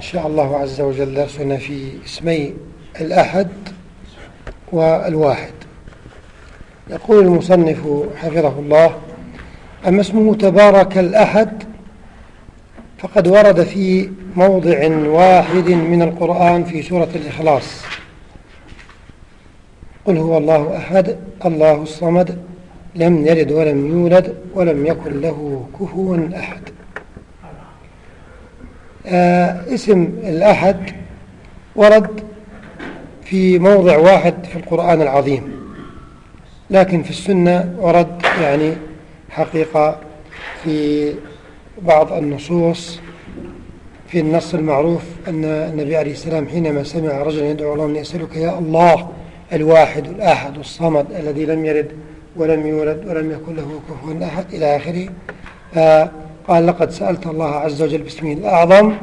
شاء الله عز وجل درسنا في اسمي الأحد والواحد. يقول المصنف حفظه الله أما اسمه تبارك الأحد فقد ورد في موضع واحد من القرآن في سورة الإخلاص. قل هو الله أحد الله الصمد لم يلد ولم يولد ولم يكن له كفوا أحد. آه اسم الأحد ورد في موضع واحد في القرآن العظيم لكن في السنة ورد يعني حقيقة في بعض النصوص في النص المعروف أن النبي عليه السلام حينما سمع رجلا يدعو الله أني أسألك يا الله الواحد الأحد الصمد الذي لم يلد ولم يولد ولم يكن له كفوا أحد إلى آخره قال لقد سألت الله عز وجل باسمه الأعظم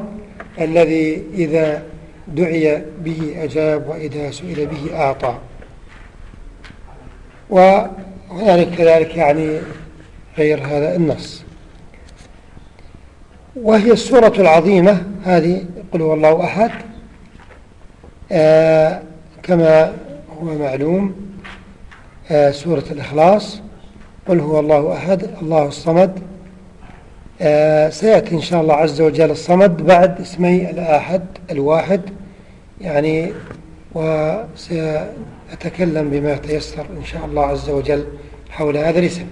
الذي إذا دعي به أجاب وإذا سئل به أعطى. وهنالك كذلك يعني غير هذا النص. وهي السورة العظيمة هذه قل هو الله أحد آه كما هو معلوم آه سورة الإخلاص قل هو الله أحد الله الصمد آه سيأتي إن شاء الله عز وجل الصمد بعد اسمي الآحد الواحد يعني وسأتكلم بما تيسر إن شاء الله عز وجل حول هذا الاسم.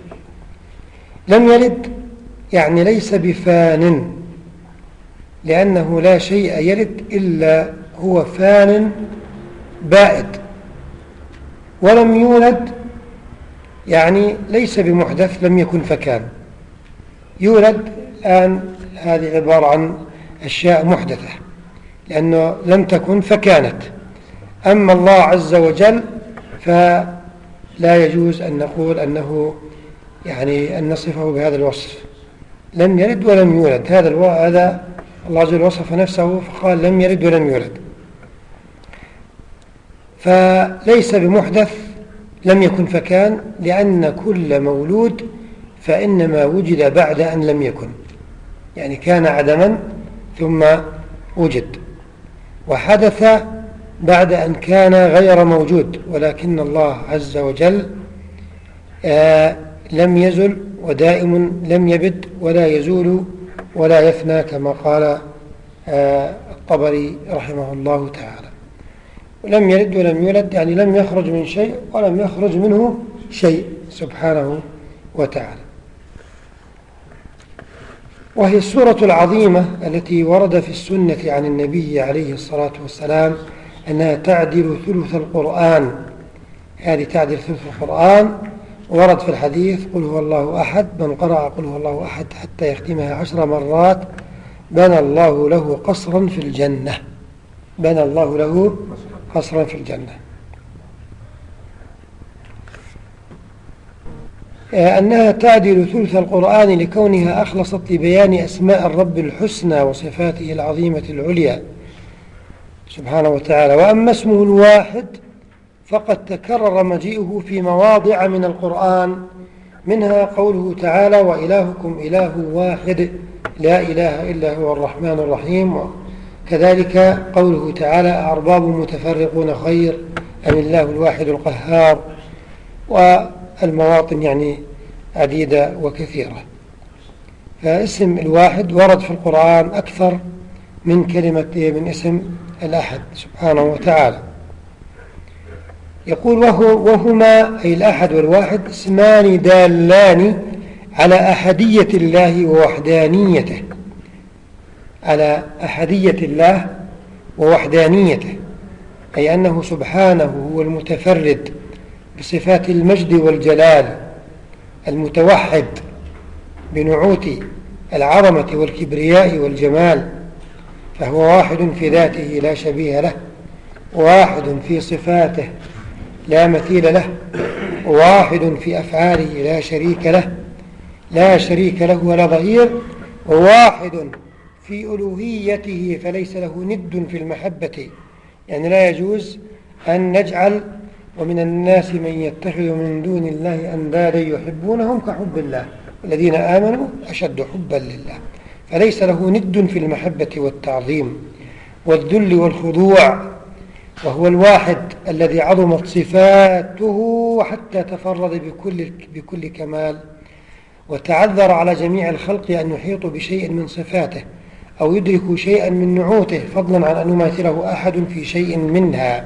لم يلد يعني ليس بفان لأنه لا شيء يلد إلا هو فان بائد. ولم يولد يعني ليس بمحدث لم يكن فكان. يولد الآن هذه عبارة عن أشياء محدثة لأنه لم تكن فكانت. أما الله عز وجل فلا يجوز أن نقول أنه يعني أن نصفه بهذا الوصف. لم يلد ولم يولد هذا ألو... هذا الله عز وجل وصف نفسه فقال لم يلد ولم يولد فليس بمحدث لم يكن فكان لأن كل مولود فإنما وجد بعد أن لم يكن يعني كان عدما ثم وجد وحدث بعد أن كان غير موجود ولكن الله عز وجل آه لم يزل ودائم لم يبد ولا يزول ولا يفنى كما قال آه الطبري رحمه الله تعالى. ولم يلد ولم يولد يعني لم يخرج من شيء ولم يخرج منه شيء سبحانه وتعالى. وهي السورة العظيمة التي ورد في السنة عن النبي عليه الصلاة والسلام أنها تعدل ثلث القرآن. هذه تعدل ثلث القرآن. ورد في الحديث قل هو الله أحد. من قرأ قل هو الله أحد حتى يختمها عشر مرات بنى الله له قصرا في الجنة. بنى الله له قصرا في الجنة. أنها تعدل ثلث القرآن لكونها أخلصت لبيان أسماء الرب الحسنى وصفاته العظيمة العليا. سبحانه وتعالى. وأما اسمه الواحد فقد تكرر مجيئه في مواضع من القرآن منها قوله تعالى وإلهكم إله واحد لا إله إلا هو الرحمن الرحيم كذلك قوله تعالى أرباب متفرقون خير أم الله الواحد القهار والمواطن يعني عديدة وكثيرة. فاسم الواحد ورد في القرآن أكثر من كلمة من اسم الأحد سبحانه وتعالى. يقول وهو وهما أي الأحد والواحد اسمان دالان على أحدية الله ووحدانيته. على أحدية الله ووحدانيته. أي أنه سبحانه هو المتفرد. بصفات المجد والجلال المتوحد بنعوت العظمة والكبرياء والجمال فهو واحد في ذاته لا شبيه له واحد في صفاته لا مثيل له واحد في أفعاله لا شريك له لا شريك له ولا ظهير وواحد في ألوهيته فليس له ند في المحبة يعني لا يجوز أن نجعل ومن الناس من يتخذ من دون الله أندادا يحبونهم كحب الله. الذين آمنوا أشد حبا لله. فليس له ند في المحبة والتعظيم والذل والخضوع. وهو الواحد الذي عظمت صفاته حتى تفرد بكل, بكل كمال. وتعذر على جميع الخلق أن يحيطوا بشيء من صفاته أو يدركوا شيئا من نعوته فضلا عن أن يماثله أحد في شيء منها.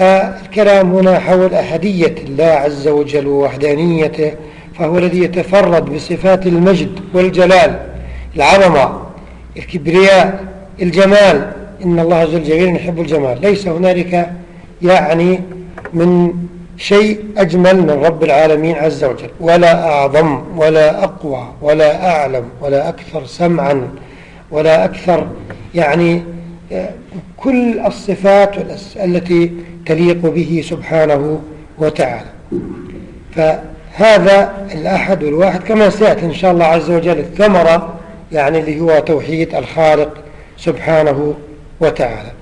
الكلام هنا حول أحدية الله عز وجل ووحدانيته فهو الذي يتفرد بصفات المجد والجلال العظمة الكبرياء الجمال. إن الله عز وجل يحب الجمال. ليس هنالك يعني من شيء أجمل من رب العالمين عز وجل. ولا أعظم ولا أقوى ولا أعلم ولا أكثر سمعا ولا أكثر يعني كل الصفات التي تليق به سبحانه وتعالى. فهذا الأحد والواحد كما سيأتي إن شاء الله عز وجل الثمرة يعني اللي هو توحيد الخالق سبحانه وتعالى.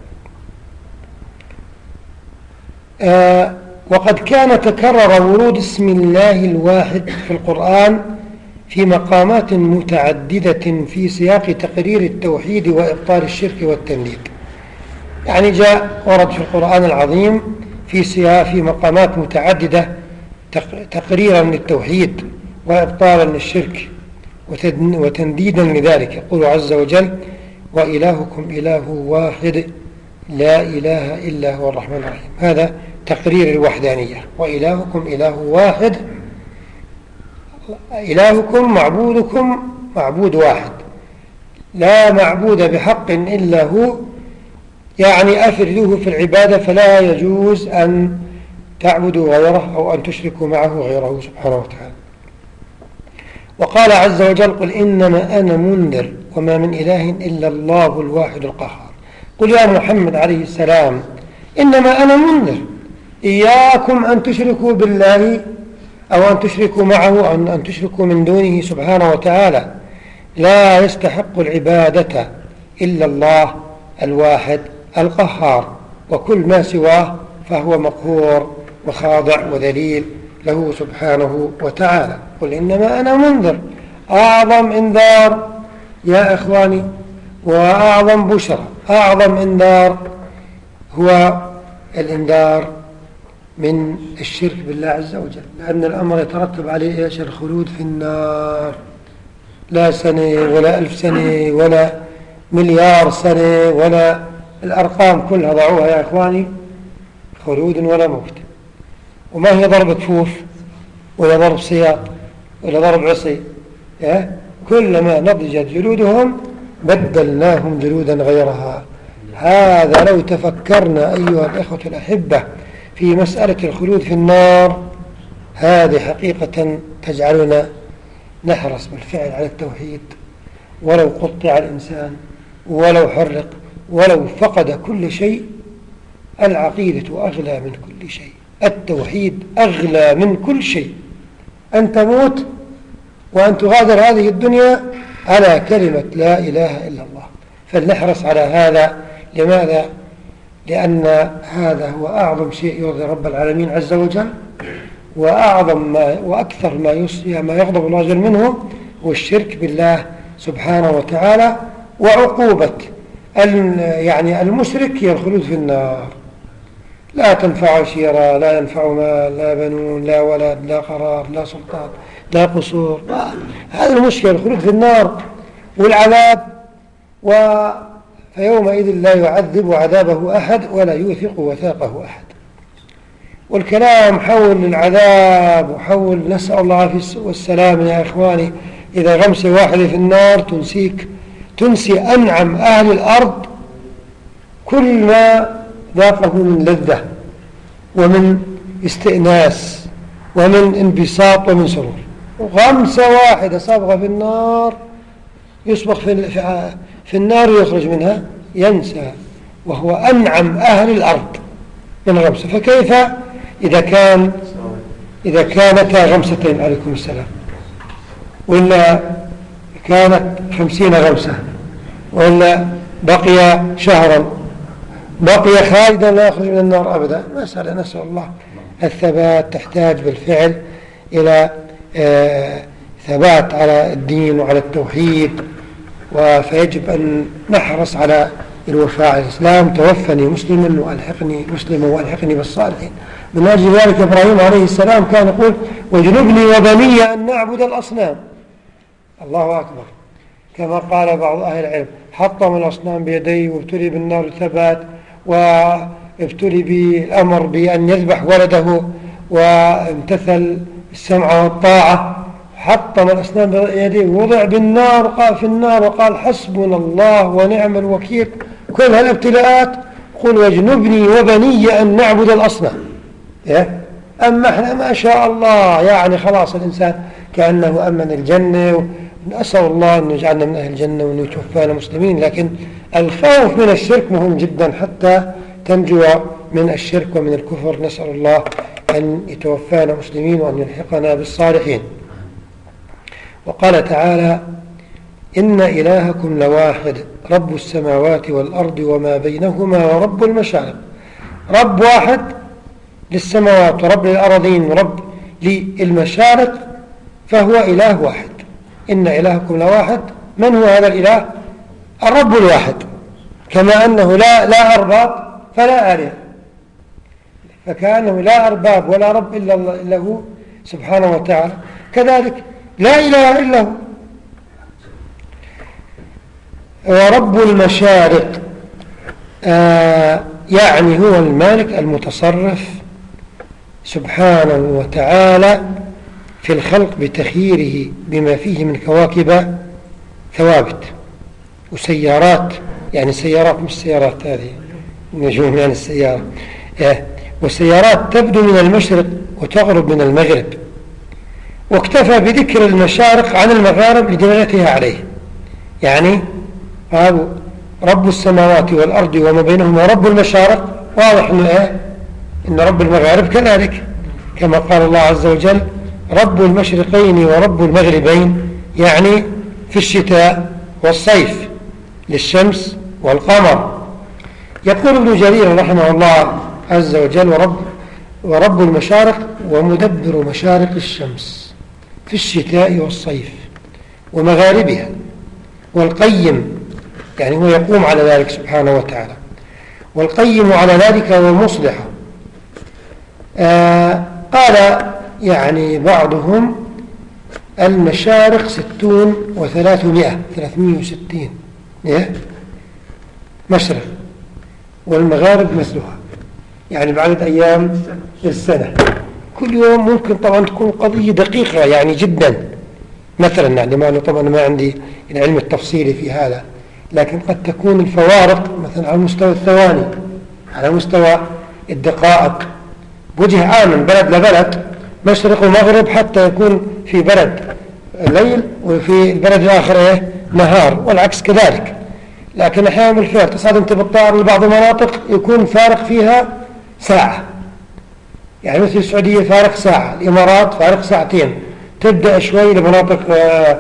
آه وقد كان تكرر ورود اسم الله الواحد في القرآن في مقامات متعددة في سياق تقرير التوحيد وإبطال الشرك والتمليك. يعني جاء ورد في القرآن العظيم في في مقامات متعددة تقريرا للتوحيد وإبطالا للشرك وتنديدا لذلك. يقول عز وجل وإلهكم إله واحد لا إله إلا هو الرحمن الرحيم. هذا تقرير الوحدانية. وإلهكم إله واحد إلهكم معبودكم معبود واحد. لا معبود بحق إلا هو يعني أفردوه في العبادة فلا يجوز أن تعبدوا غيره أو أن تشركوا معه غيره سبحانه وتعالى. وقال عز وجل قل إنما أنا منذر وما من إله إلا الله الواحد القهار. قل يا محمد عليه السلام إنما أنا منذر. إياكم أن تشركوا بالله أو أن تشركوا معه أو أن تشركوا من دونه سبحانه وتعالى. لا يستحق العبادة إلا الله الواحد القهار وكل ما سواه فهو مقهور وخاضع وذليل له سبحانه وتعالى. قل إنما أنا منذر أعظم إنذار يا إخواني وأعظم بشرى أعظم إنذار هو الإنذار من الشرك بالله عز وجل لأن الأمر يترتب عليه إيش؟ الخلود في النار. لا سنة ولا ألف سنة ولا مليار سنة ولا الأرقام كلها ضعوها يا إخواني خلود ولا موت وما هي ضرب كفوف ولا ضرب سياط ولا ضرب عصي كلما نضجت جلودهم بدلناهم جلودا غيرها. هذا لو تفكرنا أيها الإخوة الأحبة في مسألة الخلود في النار هذه حقيقة تجعلنا نحرص بالفعل على التوحيد ولو قطع الإنسان ولو حرق ولو فقد كل شيء العقيدة أغلى من كل شيء التوحيد أغلى من كل شيء. أن تموت وأن تغادر هذه الدنيا على كلمة لا إله إلا الله. فلنحرص على هذا. لماذا؟ لأن هذا هو أعظم شيء يرضي رب العالمين عز وجل وأعظم ما وأكثر ما ما يغضب الله جل منه هو الشرك بالله سبحانه وتعالى وعقوبة يعني المشرك هي الخلود في النار. لا تنفع عشيرة لا ينفع مال لا بنون لا ولد لا قرار لا سلطان لا قصور. هذا المشكلة الخلود في النار والعذاب و فيومئذ لا يعذب عذابه أحد ولا يوثق وثاقه أحد. والكلام حول العذاب وحول نسأل الله والسلام يا إخواني إذا غمسة واحدة في النار تنسيك. تنسي أنعم أهل الأرض كل ما ذاقه من لذة ومن استئناس ومن انبساط ومن سرور. غمسة واحدة صبغة في النار يصبغ في في النار يخرج منها ينسى وهو أنعم أهل الأرض من غمسة. فكيف إذا كان إذا كانتا غمستين؟ عليكم السلام. وإلا كانت خمسين غمسة وإلا بقي شهرا. بقي خالدا لا يخرج من النار أبدا. مسألة نسأل الله. الثبات تحتاج بالفعل إلى آه، ثبات على الدين وعلى التوحيد فيجب أن نحرص على الوفاء على الإسلام. توفني مسلما وألحقني مسلما وألحقني بالصالحين. من أجل ذلك إبراهيم عليه السلام كان يقول واجنبني وبني أن نعبد الأصنام. الله أكبر. كما قال بعض أهل العلم حطم الأصنام بيديه وابتلي بالنار الثبات وابتلي بالأمر بأن يذبح ولده وامتثل السمع والطاعة. حطم الأصنام بيديه ووضع بالنار وقال في النار وقال حسبنا الله ونعم الوكيل. كل هالابتلاءات قل واجنبني وبني أن نعبد الأصنام. إيه؟ أما إحنا ما شاء الله يعني خلاص الإنسان كأنه أمن الجنة نسأل الله أن يجعلنا من أهل الجنة وأن يتوفانا مسلمين لكن الخوف من الشرك مهم جدا حتى تنجو من الشرك ومن الكفر. نسأل الله أن يتوفانا مسلمين وأن يلحقنا بالصالحين. وقال تعالى إن إلهكم لواحد رب السماوات والأرض وما بينهما ورب المشارق. رب واحد للسماوات ورب للأرضين ورب للمشارق فهو إله واحد. إن إلهكم لواحد. من هو هذا الإله؟ الرب الواحد. كما أنه لا, لا أرباب فلا آله فكأنه لا أرباب ولا رب إلا هو سبحانه وتعالى. كذلك لا إله إلا هو. ورب المشارق آه يعني هو المالك المتصرف سبحانه وتعالى في الخلق بتخييره بما فيه من كواكب ثوابت وسيارات يعني سيارات مش سيارات هذه نجوم يعني السيارة. آه والسيارات تبدو من المشرق وتغرب من المغرب واكتفى بذكر المشارق عن المغارب لدلالتها عليه. يعني رب السماوات والأرض وما بينهما رب المشارق واضح أنه إيه إن رب المغارب كذلك كما قال الله عز وجل رب المشرقين ورب المغربين يعني في الشتاء والصيف للشمس والقمر. يقول ابن جرير رحمه الله عز وجل ورب, ورب المشارق ومدبر مشارق الشمس في الشتاء والصيف ومغاربها والقيم يعني هو يقوم على ذلك سبحانه وتعالى والقيم على ذلك هو مصلح آه قال يعني بعضهم المشارق ستون وثلاثمائة ثلاثمائة وستين إيه؟ مشرق والمغارب مثلها يعني بعدد أيام السنة كل يوم ممكن طبعا تكون قضية دقيقة يعني جدا مثلا يعني ما أنا طبعا ما عندي العلم التفصيلي في هذا لكن قد تكون الفوارق مثلا على مستوى الثواني على مستوى الدقائق بوجه عام من بلد لبلد مشرق ومغرب حتى يكون في بلد ليل وفي البلد الآخر إيه؟ نهار والعكس كذلك. لكن أحيانا بالفعل تصعد أنت بالطائر لبعض المناطق يكون فارق فيها ساعة. يعني مثل السعودية فارق ساعة الإمارات فارق ساعتين. تبدأ شوي لمناطق آه،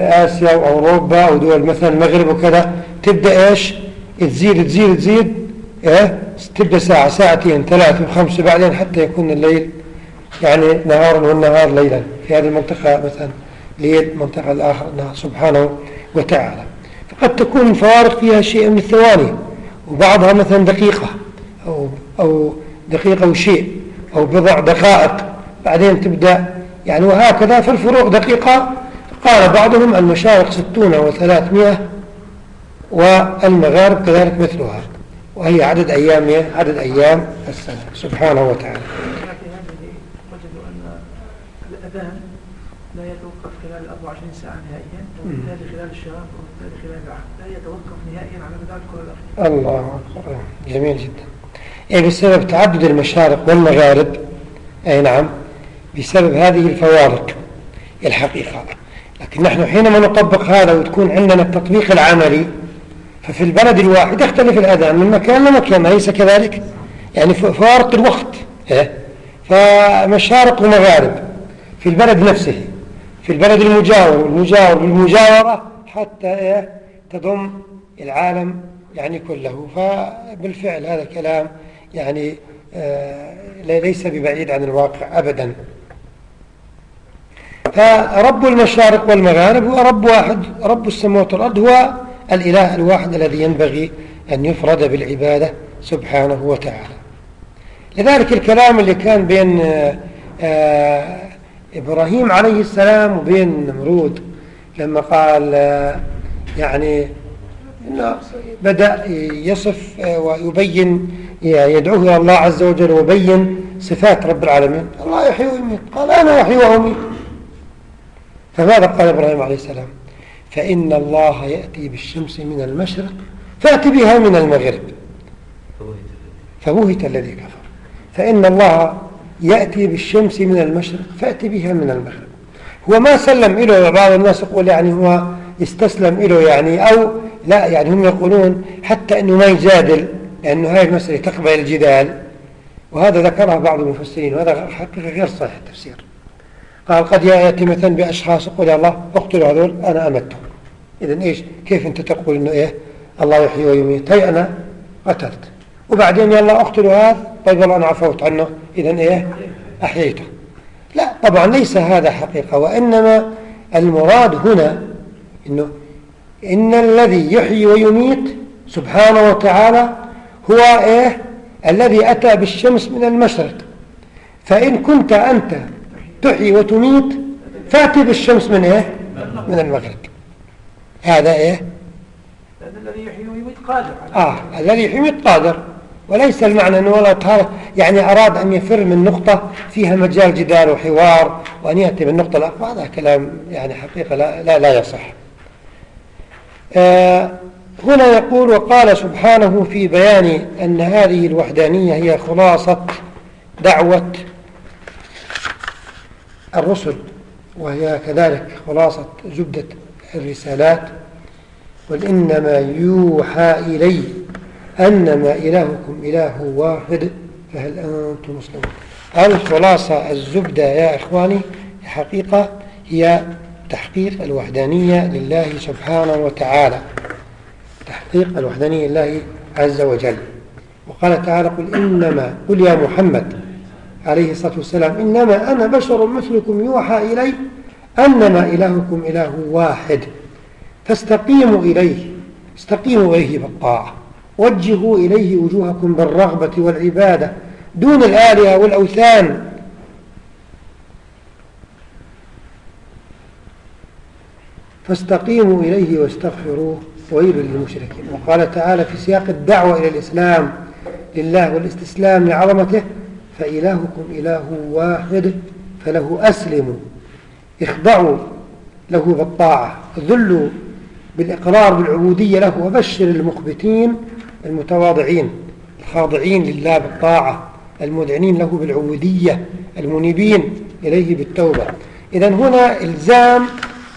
آسيا وأوروبا أو دول مثلا المغرب وكذا تبدأ إيش؟ تزيد تزيد تزيد. تبدأ ساعة ساعتين ثلاثة وخمسة بعدين حتى يكون الليل. يعني نهارا والنهار ليلا. في هذه المنطقة مثلا ليل منطقة الآخر نهار سبحانه وتعالى. فقد تكون الفوارق فيها شيء من الثواني وبعضها مثلا دقيقة أو, أو دقيقة وشيء أو بضع دقائق. بعدين تبدأ يعني وهكذا في الفروق دقيقة. قال بعضهم المشارق ستون وثلاثمائة والمغارب كذلك مثلها. وهي عدد أيام عدد أيام. السنة سبحانه وتعالى. وجدوا أن الأذان لا يتوقف خلال 24 ساعة نهائيا وبالتالي خلال الشهر وبالتالي خلال العام لا يتوقف نهائيا على مدار كل الله أكبر. جميل جدا. إيه بسبب تعدد المشارق والمغارب. أي نعم بسبب هذه الفوارق الحقيقة. لكن نحن حينما نطبق هذا وتكون عندنا التطبيق العملي ففي البلد الواحد يختلف الأذان من مكان لمكان أليس كذلك يعني فارق الوقت إيه؟ فمشارق ومغارب في البلد نفسه في البلد المجاور والمجاور بالمجاورة حتى إيه؟ تضم العالم يعني كله فبالفعل هذا كلام يعني آه ليس ببعيد عن الواقع أبدا فرب المشارق والمغارب هو رب واحد رب السماوات والأرض هو الإله الواحد الذي ينبغي أن يفرد بالعبادة سبحانه وتعالى. لذلك الكلام اللي كان بين آه، آه، إبراهيم عليه السلام وبين نمرود لما قال آه، يعني بدأ يصف ويبين يدعوه إلى الله عز وجل ويبين صفات رب العالمين. الله يحيي ويميت. قال أنا أحيي وأميت فماذا قال إبراهيم عليه السلام؟ فإن الله يأتي بالشمس من المشرق فأتي بها من المغرب. فبهت الذي كفر. فإن الله يأتي بالشمس من المشرق فأتي بها من المغرب. هو ما سلم إله بعض الناس يقول يعني هو استسلم إله يعني أو لا يعني هم يقولون حتى أنه ما يجادل لأنه هذه المسألة تقبل الجدال. وهذا ذكرها بعض المفسرين وهذا حقيقة غير صحيح التفسير. قال قد يأتي مثلا بأشخاص يقول يا الله اقتلوا هذول أنا أمتهم. إذا إيش؟ كيف أنت تقول إنه إيه؟ الله يحيي ويميت. هي أنا قتلت. وبعدين يلا اقتلوا هذا؟ طيب والله أنا عفوت عنه. إذا إيه؟ أحييته. لا طبعا ليس هذا حقيقة وإنما المراد هنا إنه إن الذي يحيي ويميت سبحانه وتعالى هو إيه؟ الذي أتى بالشمس من المشرق. فإن كنت أنت تحيي وتميت فأتي بالشمس من إيه؟ من المغرب. هذا إيه؟ الذي يحيي ويميت قادر آه الذي يحيي ويميت قادر. وليس المعنى أنه والله يعني أراد أن يفر من نقطة فيها مجال جدال وحوار وأن يأتي بالنقطة الأخرى هذا كلام يعني حقيقة لا, لا, لا يصح. آه هنا يقول وقال سبحانه في بيان أن هذه الوحدانية هي خلاصة دعوة الرسل وهي كذلك خلاصة زبدة الرسالات قل إنما يوحى إلي أنما إلهكم إله واحد فهل أنتم مسلمون؟ الخلاصة الزبدة يا إخواني حقيقة هي تحقيق الوحدانية لله سبحانه وتعالى تحقيق الوحدانية لله عز وجل. وقال تعالى قل إنما قل يا محمد عليه الصلاة والسلام إنما أنا بشر مثلكم يوحى إلي أنما إلهكم إله واحد فاستقيموا إليه استقيموا إليه بالطاعة وجهوا إليه وجوهكم بالرغبة والعبادة دون الآلهة والأوثان. فاستقيموا إليه واستغفروه ويل للمشركين. وقال تعالى في سياق الدعوة إلى الإسلام لله والاستسلام لعظمته فإلهكم إله واحد فله أسلموا. اخضعوا له بالطاعة ذلوا بالإقرار بالعبودية له وبشر المخبتين المتواضعين الخاضعين لله بالطاعة المذعنين له بالعبودية المنيبين إليه بالتوبة. إذا هنا إلزام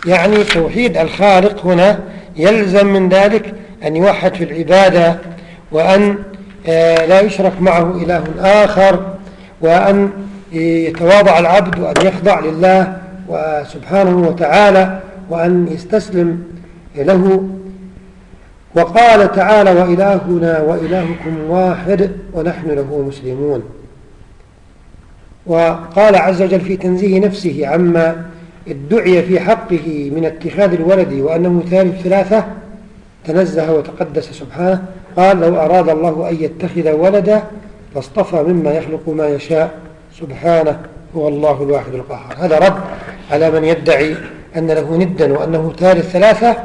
يعني توحيد الخالق هنا يلزم من ذلك أن يوحد في العبادة وأن آه، لا يشرك معه إله آخر وأن يتواضع العبد وأن يخضع لله سبحانه وتعالى وأن يستسلم له. وقال تعالى وإلهنا وإلهكم واحد ونحن له مسلمون. وقال عز وجل في تنزيه نفسه عما ادعي في حقه من اتخاذ الولد وأنه ثالث ثلاثة تنزه وتقدس سبحانه. قال لو أراد الله أن يتخذ ولدا لاصطفى مما يخلق ما يشاء. سبحانه هو الله الواحد القهار. هذا رد على من يدعي أن له ندا وأنه ثالث ثلاثة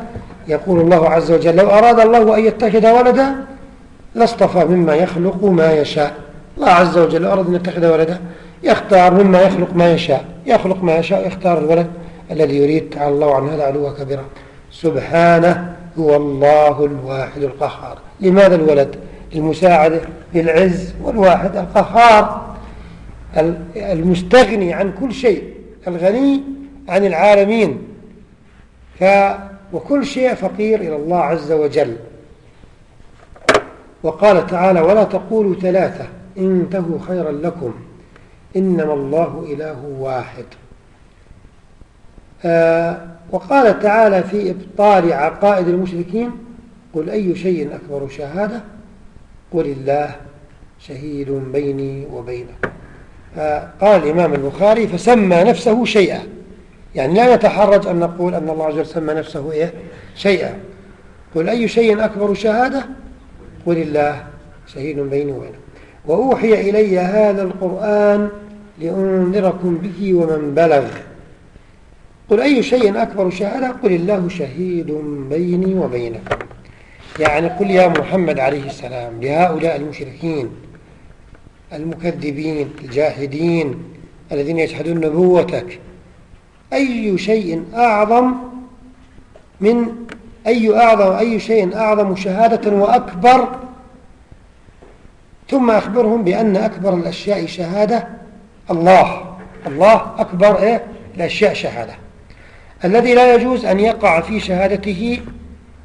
يقول الله عز وجل لو أراد الله أن يتخذ ولدا لاصطفى مما يخلق ما يشاء. الله عز وجل أراد أن يتخذ ولدا يختار مما يخلق ما يشاء يخلق ما يشاء يختار الولد الذي يريد. تعالى الله عن هذا علوا كبيرا. سبحانه هو الله الواحد القهار. لماذا الولد؟ للمساعدة للعز والواحد القهار المستغني عن كل شيء الغني عن العالمين. ف وكل شيء فقير إلى الله عز وجل. وقال تعالى ولا تقولوا ثلاثة انتهوا خيرا لكم. إنما الله إله واحد. آه وقال تعالى في إبطال عقائد المشركين قل أي شيء أكبر شهادة؟ قل الله شهيد بيني وبينكم. آه قال الإمام البخاري فسمى نفسه شيئا. يعني لا نتحرج أن نقول أن الله عز وجل سمى نفسه إيه؟ شيئا. قل أي شيء أكبر شهادة؟ قل الله شهيد بيني وبينكم. وأوحي إلي هذا القرآن لأنذركم به ومن بلغ. قل أي شيء أكبر شهادة؟ قل الله شهيد بيني وبينكم. يعني قل يا محمد عليه السلام لهؤلاء المشركين المكذبين الجاحدين الذين يجحدون نبوتك أي شيء أعظم من أي أعظم أي شيء أعظم شهادة وأكبر ثم أخبرهم بأن أكبر الأشياء شهادة الله. الله أكبر إيه؟ الأشياء شهادة. الذي لا يجوز أن يقع في شهادته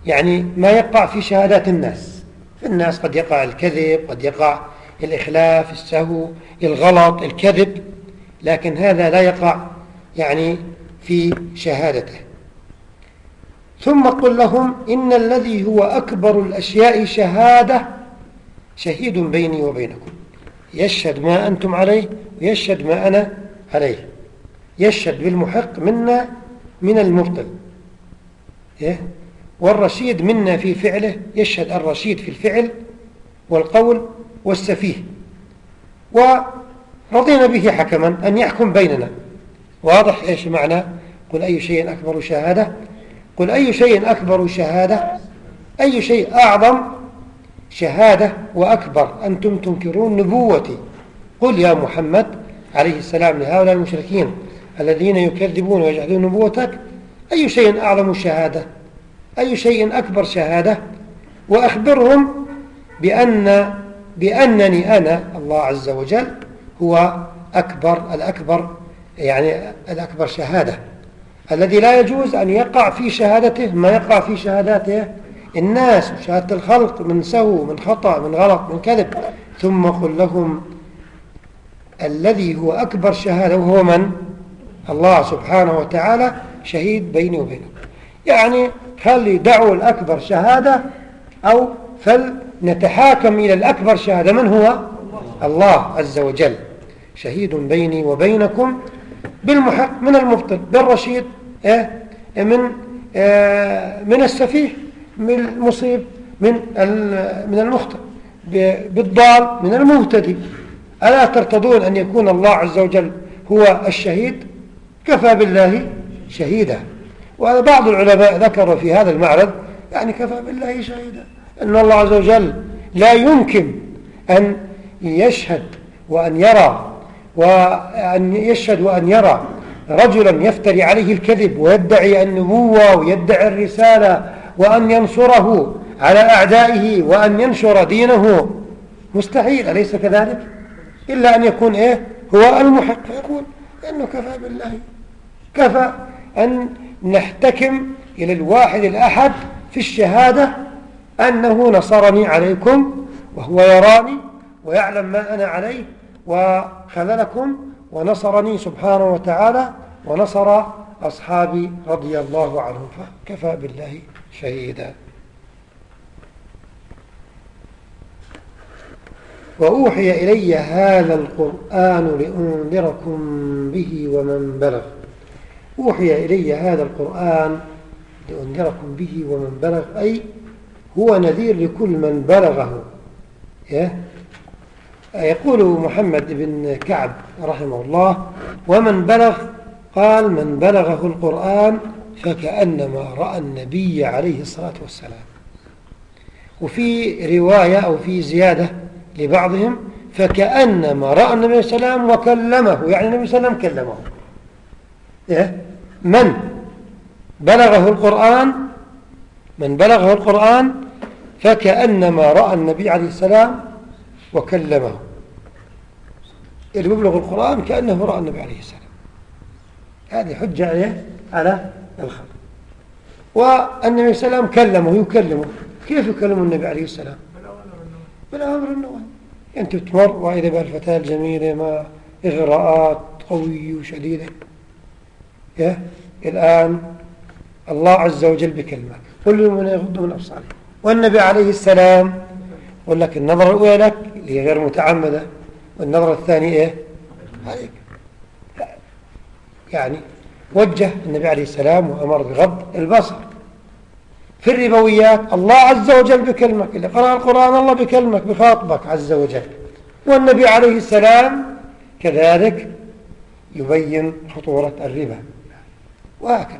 يعني ما يقع في شهادات الناس. في الناس قد يقع الكذب قد يقع الإخلاف السهو الغلط الكذب لكن هذا لا يقع يعني في شهادته. ثم قل لهم إن الذي هو أكبر الأشياء شهادة شهيد بيني وبينكم. يشهد ما أنتم عليه ويشهد ما أنا عليه. يشهد بالمحق منا من المبطل. إيه؟ والرشيد منا في فعله يشهد الرشيد في الفعل والقول والسفيه. ورضينا به حكما أن يحكم بيننا. واضح إيش معنى؟ قل أي شيء أكبر شهادة. قل أي شيء أكبر شهادة. أي شيء أعظم شهادة وأكبر. أنتم تنكرون نبوتي. قل يا محمد عليه السلام لهؤلاء المشركين الذين يكذبون ويجحدون نبوتك أي شيء أعظم شهادة؟ أي شيء أكبر شهادة؟ وأخبرهم بأن بأنني أنا الله عز وجل هو أكبر الأكبر يعني الأكبر شهادة. الذي لا يجوز أن يقع في شهادته ما يقع في شهاداته الناس وشهادة الخلق من سهو من خطأ من غلط من كذب. ثم قل لهم الذي هو أكبر شهادة وهو من؟ الله سبحانه وتعالى شهيد بيني وبينكم. يعني خلي دعوا الأكبر شهادة أو فلنتحاكم إلى الأكبر شهادة. من هو؟ الله عز وجل. شهيد بيني وبينكم بالمحق من المبطل بالرشيد إيه؟ من آه، من السفيه من المصيب من من المخطئ بالضال من المهتدي ألا ترتضون أن يكون الله عز وجل هو الشهيد كفى بالله شهيدا وبعض العلماء ذكروا في هذا المعرض يعني كفى بالله شهيدا أن الله عز وجل لا يمكن أن يشهد وأن يرى وأن يشهد وأن يرى رجلا يفتري عليه الكذب ويدعي النبوة ويدعي الرسالة وأن ينصره على أعدائه وأن ينشر دينه. مستحيل أليس كذلك؟ إلا أن يكون إيه؟ هو المحق. فيقول إنه كفى بالله. كفى أن نحتكم إلى الواحد الأحد في الشهادة أنه نصرني عليكم وهو يراني ويعلم ما أنا عليه وخذلكم ونصرني سبحانه وتعالى ونصر أصحابي رضي الله عنهم. فكفى بالله شهيدا. وأوحي إلي هذا القرآن لأنذركم به ومن بلغ. أوحي إلي هذا القرآن لأنذركم به ومن بلغ. أي هو نذير لكل من بلغه. يقول محمد بن كعب رحمه الله ومن بلغ؟ قال من بلغه القرآن فكأنما رأى النبي عليه الصلاة والسلام. وفي رواية أو في زيادة لبعضهم فكأنما رأى النبي عليه وسلم وكلمه. يعني النبي صلى الله عليه وسلم كلمه. إيه؟ من بلغه القرآن؟ من بلغه القرآن فكأنما رأى النبي عليه السلام وكلمه اللي يبلغ القرآن كأنه رأى النبي عليه السلام. هذه حجة عليه على الخلق والنبي عليه وسلم كلمه يكلمه. كيف يكلم النبي عليه السلام؟ بالأمر النووي أنت تمر وإذا بالفتاة الجميلة ما إغراءات قوية وشديدة. يا الآن الله عز وجل بكلمة. قل للمؤمنين يغضوا من أبصارهم. والنبي عليه السلام يقول لك النظرة الأولى لك اللي هي غير متعمدة والنظرة الثانية إيه؟ عليك يعني وجه النبي عليه السلام وأمر بغض البصر في الربويات. الله عز وجل بكلمك اللي قرأ القرآن الله بكلمك بخاطبك عز وجل. والنبي عليه السلام كذلك يبين خطورة الربا. وهكذا.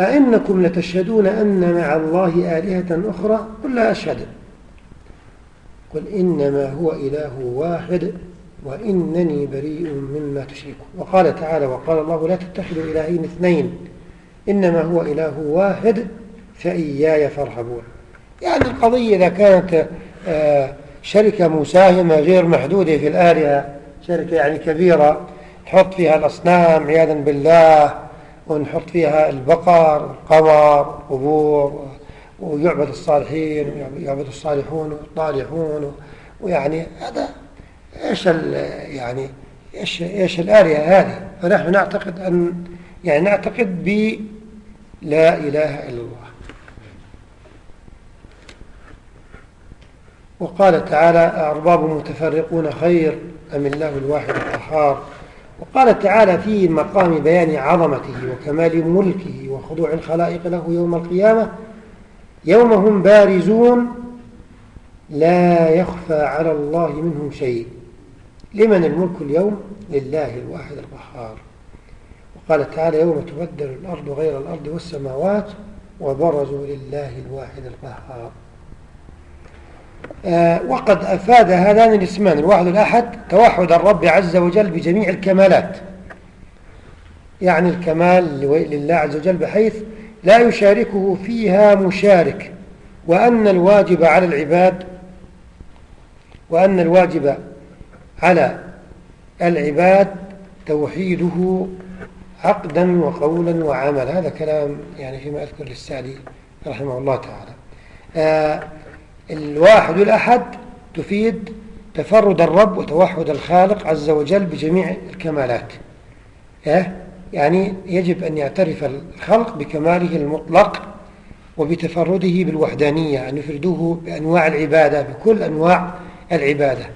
أئنكم لتشهدون أن مع الله آلهة أخرى؟ قل لا أشهد. قل إنما هو إله واحد وإنني بريء مما تشركون. وقال تعالى وقال الله لا تتخذوا إلهين اثنين إنما هو إله واحد فإياي فارهبون. يعني القضية إذا كانت آه، شركة مساهمة غير محدودة في الآلهة شركة يعني كبيرة نحط فيها الأصنام عياذا بالله ونحط فيها البقر والقمر والقبور ويعبد الصالحين ويعبد الصالحون والطالحون ويعني هذا إيش يعني إيش إيش الآلهة هذه؟ فنحن نعتقد أن يعني نعتقد ب لا إله إلا الله. وقال تعالى أرباب متفرقون خير أم الله الواحد القهار؟ وقال تعالى في مقام بيان عظمته وكمال ملكه وخضوع الخلائق له يوم القيامة يوم هم بارزون لا يخفى على الله منهم شيء. لمن الملك اليوم؟ لله الواحد القهار. وقال تعالى يوم تبدل الأرض غير الأرض والسماوات وبرزوا لله الواحد القهار. آه وقد أفاد هذان الاسمان الواحد الأحد توحد الرب عز وجل بجميع الكمالات. يعني الكمال لله عز وجل بحيث لا يشاركه فيها مشارك وأن الواجب على العباد وأن الواجب على العباد توحيده عقدا وقولا وعملا. هذا كلام يعني فيما أذكر للسعدي رحمه الله تعالى. آه الواحد الأحد تفيد تفرد الرب وتوحد الخالق عز وجل بجميع الكمالات. يعني يجب أن يعترف الخلق بكماله المطلق وبتفرده بالوحدانية أن يفردوه بأنواع العبادة بكل أنواع العبادة.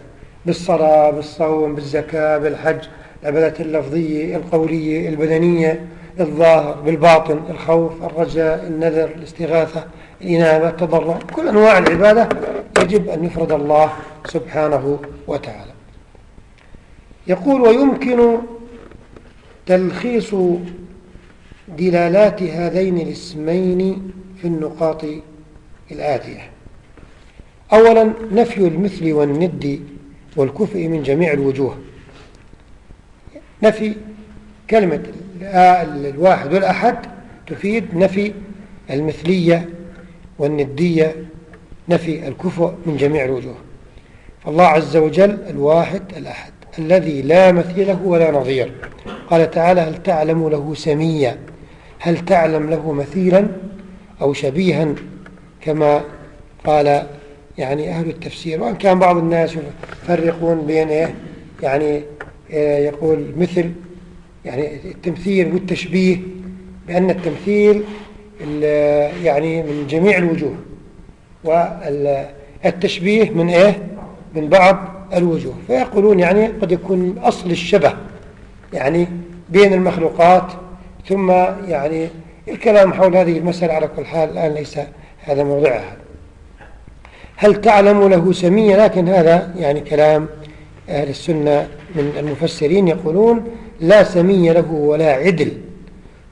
بالصلاة بالصوم بالزكاة بالحج العبادات اللفظية القولية البدنية الظاهر بالباطن الخوف الرجاء النذر الاستغاثة. الإنابة التضرع كل أنواع العبادة يجب أن يفرد الله سبحانه وتعالى. يقول ويمكن تلخيص دلالات هذين الاسمين في النقاط الآتية. أولا نفي المثل والند والكفء من جميع الوجوه. نفي كلمة الواحد والأحد تفيد نفي المثلية والندية نفي الكفء من جميع الوجوه. فالله عز وجل الواحد الأحد الذي لا مثيل له ولا نظير. قال تعالى هل تعلم له سميا؟ هل تعلم له مثيلا أو شبيها؟ كما قال يعني أهل التفسير. وأن كان بعض الناس يفرقون بين إيه؟ يعني إيه يقول مثل يعني التمثيل والتشبيه بأن التمثيل يعني من جميع الوجوه والتشبيه من إيه؟ من بعض الوجوه. فيقولون يعني قد يكون أصل الشبه يعني بين المخلوقات ثم يعني الكلام حول هذه المسألة على كل حال الآن ليس هذا موضعها. هل تعلم له سمية؟ لكن هذا يعني كلام أهل السنة من المفسرين يقولون لا سمي له ولا عدل.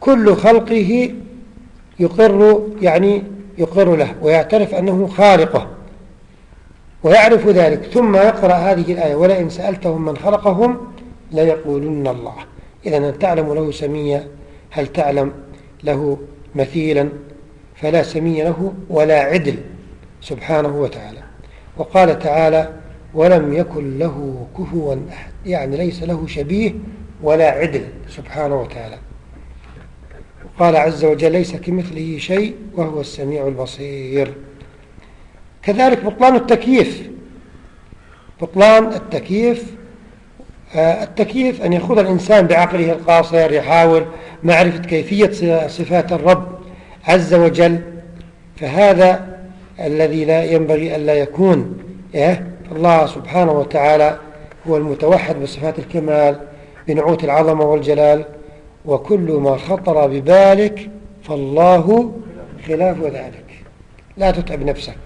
كل خلقه يقر يعني يقر له ويعترف أنه خالقه ويعرف ذلك. ثم يقرأ هذه الآية ولئن سألتهم من خلقهم ليقولن الله. إذا أن تعلم له سميا هل تعلم له مثيلا؟ فلا سمي له ولا عدل سبحانه وتعالى. وقال تعالى ولم يكن له كفوا أحد. يعني ليس له شبيه ولا عدل سبحانه وتعالى. قال عز وجل ليس كمثله شيء وهو السميع البصير. كذلك بطلان التكييف. بطلان التكييف آه، التكييف أن يخوض الإنسان بعقله القاصر يحاول معرفة كيفية صفات الرب عز وجل. فهذا الذي لا ينبغي ألا يكون إيه؟ الله سبحانه وتعالى هو المتوحد بصفات الكمال بنعوت العظمة والجلال. وكل ما خطر ببالك فالله خلاف ذلك. لا تتعب نفسك.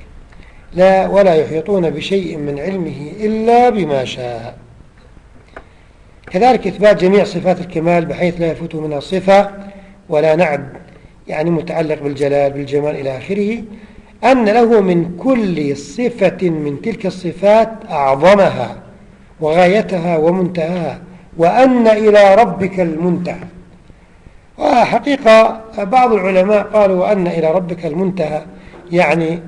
لا ولا يحيطون بشيء من علمه إلا بما شاء. كذلك إثبات جميع صفات الكمال بحيث لا يفوت منها صفة ولا نعد يعني متعلق بالجلال بالجمال إلى آخره أن له من كل صفة من تلك الصفات أعظمها وغايتها ومنتهاها وأن إلى ربك المنتهى. وحقيقة بعض العلماء قالوا وأن إلى ربك المنتهى. يعني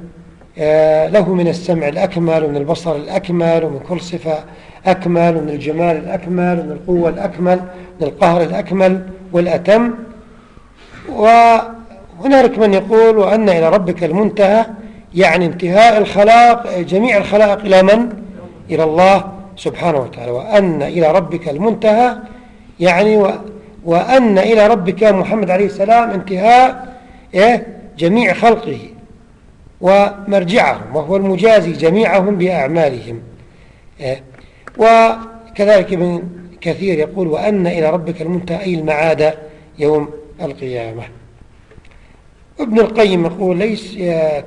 آه، له من السمع الأكمل ومن البصر الأكمل ومن كل صفة أكمل ومن الجمال الأكمل ومن القوة الأكمل من القهر الأكمل والأتم. وهنالك من يقول وأن إلى ربك المنتهى يعني انتهاء الخلاق جميع الخلائق إلى من؟ إلى الله سبحانه وتعالى. وأن إلى ربك المنتهى يعني وأن إلى ربك محمد عليه السلام انتهاء إيه؟ جميع خلقه ومرجعهم وهو المجازي جميعهم بأعمالهم إيه؟ وكذلك ابن كثير يقول وأن إلى ربك المنتهى أي المعاد يوم القيامة. ابن القيم يقول ليس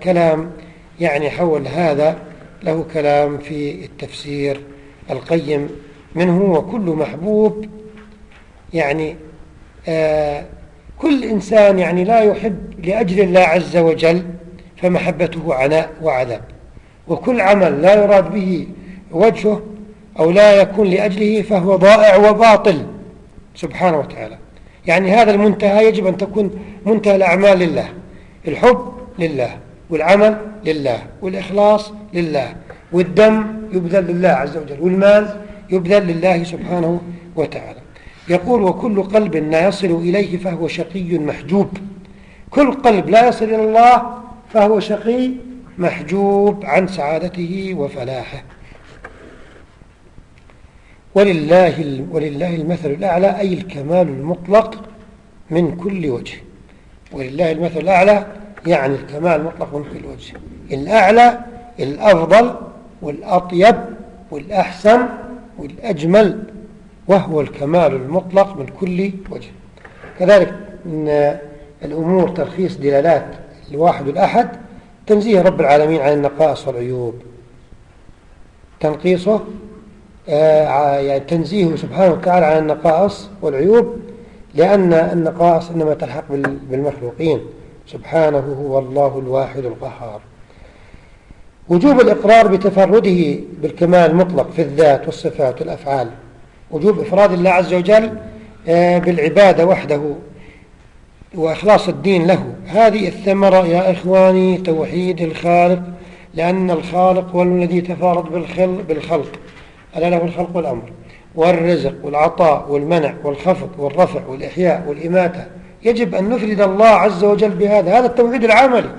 كلام يعني حول هذا له كلام في التفسير القيم منه وكل محبوب يعني كل إنسان يعني لا يحب لأجل الله عز وجل فمحبته عناء وعذاب. وكل عمل لا يراد به وجهه أو لا يكون لأجله فهو ضائع وباطل سبحانه وتعالى. يعني هذا المنتهى يجب أن تكون منتهى الأعمال لله الحب لله والعمل لله والإخلاص لله والدم يبذل لله عز وجل والمال يبذل لله سبحانه وتعالى. يقول وكل قلب لا يصل إليه فهو شقي محجوب. كل قلب لا يصل إلى الله فهو شقي محجوب عن سعادته وفلاحه. ولله, ولله المثل الأعلى أي الكمال المطلق من كل وجه. ولله المثل الأعلى يعني الكمال المطلق من كل وجه. الأعلى الأفضل والأطيب والأحسن والأجمل. وهو الكمال المطلق من كل وجه. كذلك من الأمور ترخيص دلالات الواحد الأحد تنزيه رب العالمين عن النقائص والعيوب. تنقيصه آه، يعني تنزيهه سبحانه وتعالى عن النقائص والعيوب لأن النقائص إنما تلحق بالمخلوقين. سبحانه هو الله الواحد القهار. وجوب الإقرار بتفرده بالكمال المطلق في الذات والصفات والأفعال. وجوب إفراد الله عز وجل آه، بالعبادة وحده وإخلاص الدين له. هذه الثمرة يا إخواني توحيد الخالق لأن الخالق هو الذي تفارض بالخلق. ألا له الخلق والأمر. والرزق والعطاء والمنع والخفض والرفع والإحياء والإماتة. يجب أن نفرد الله عز وجل بهذا. هذا التوحيد العملي.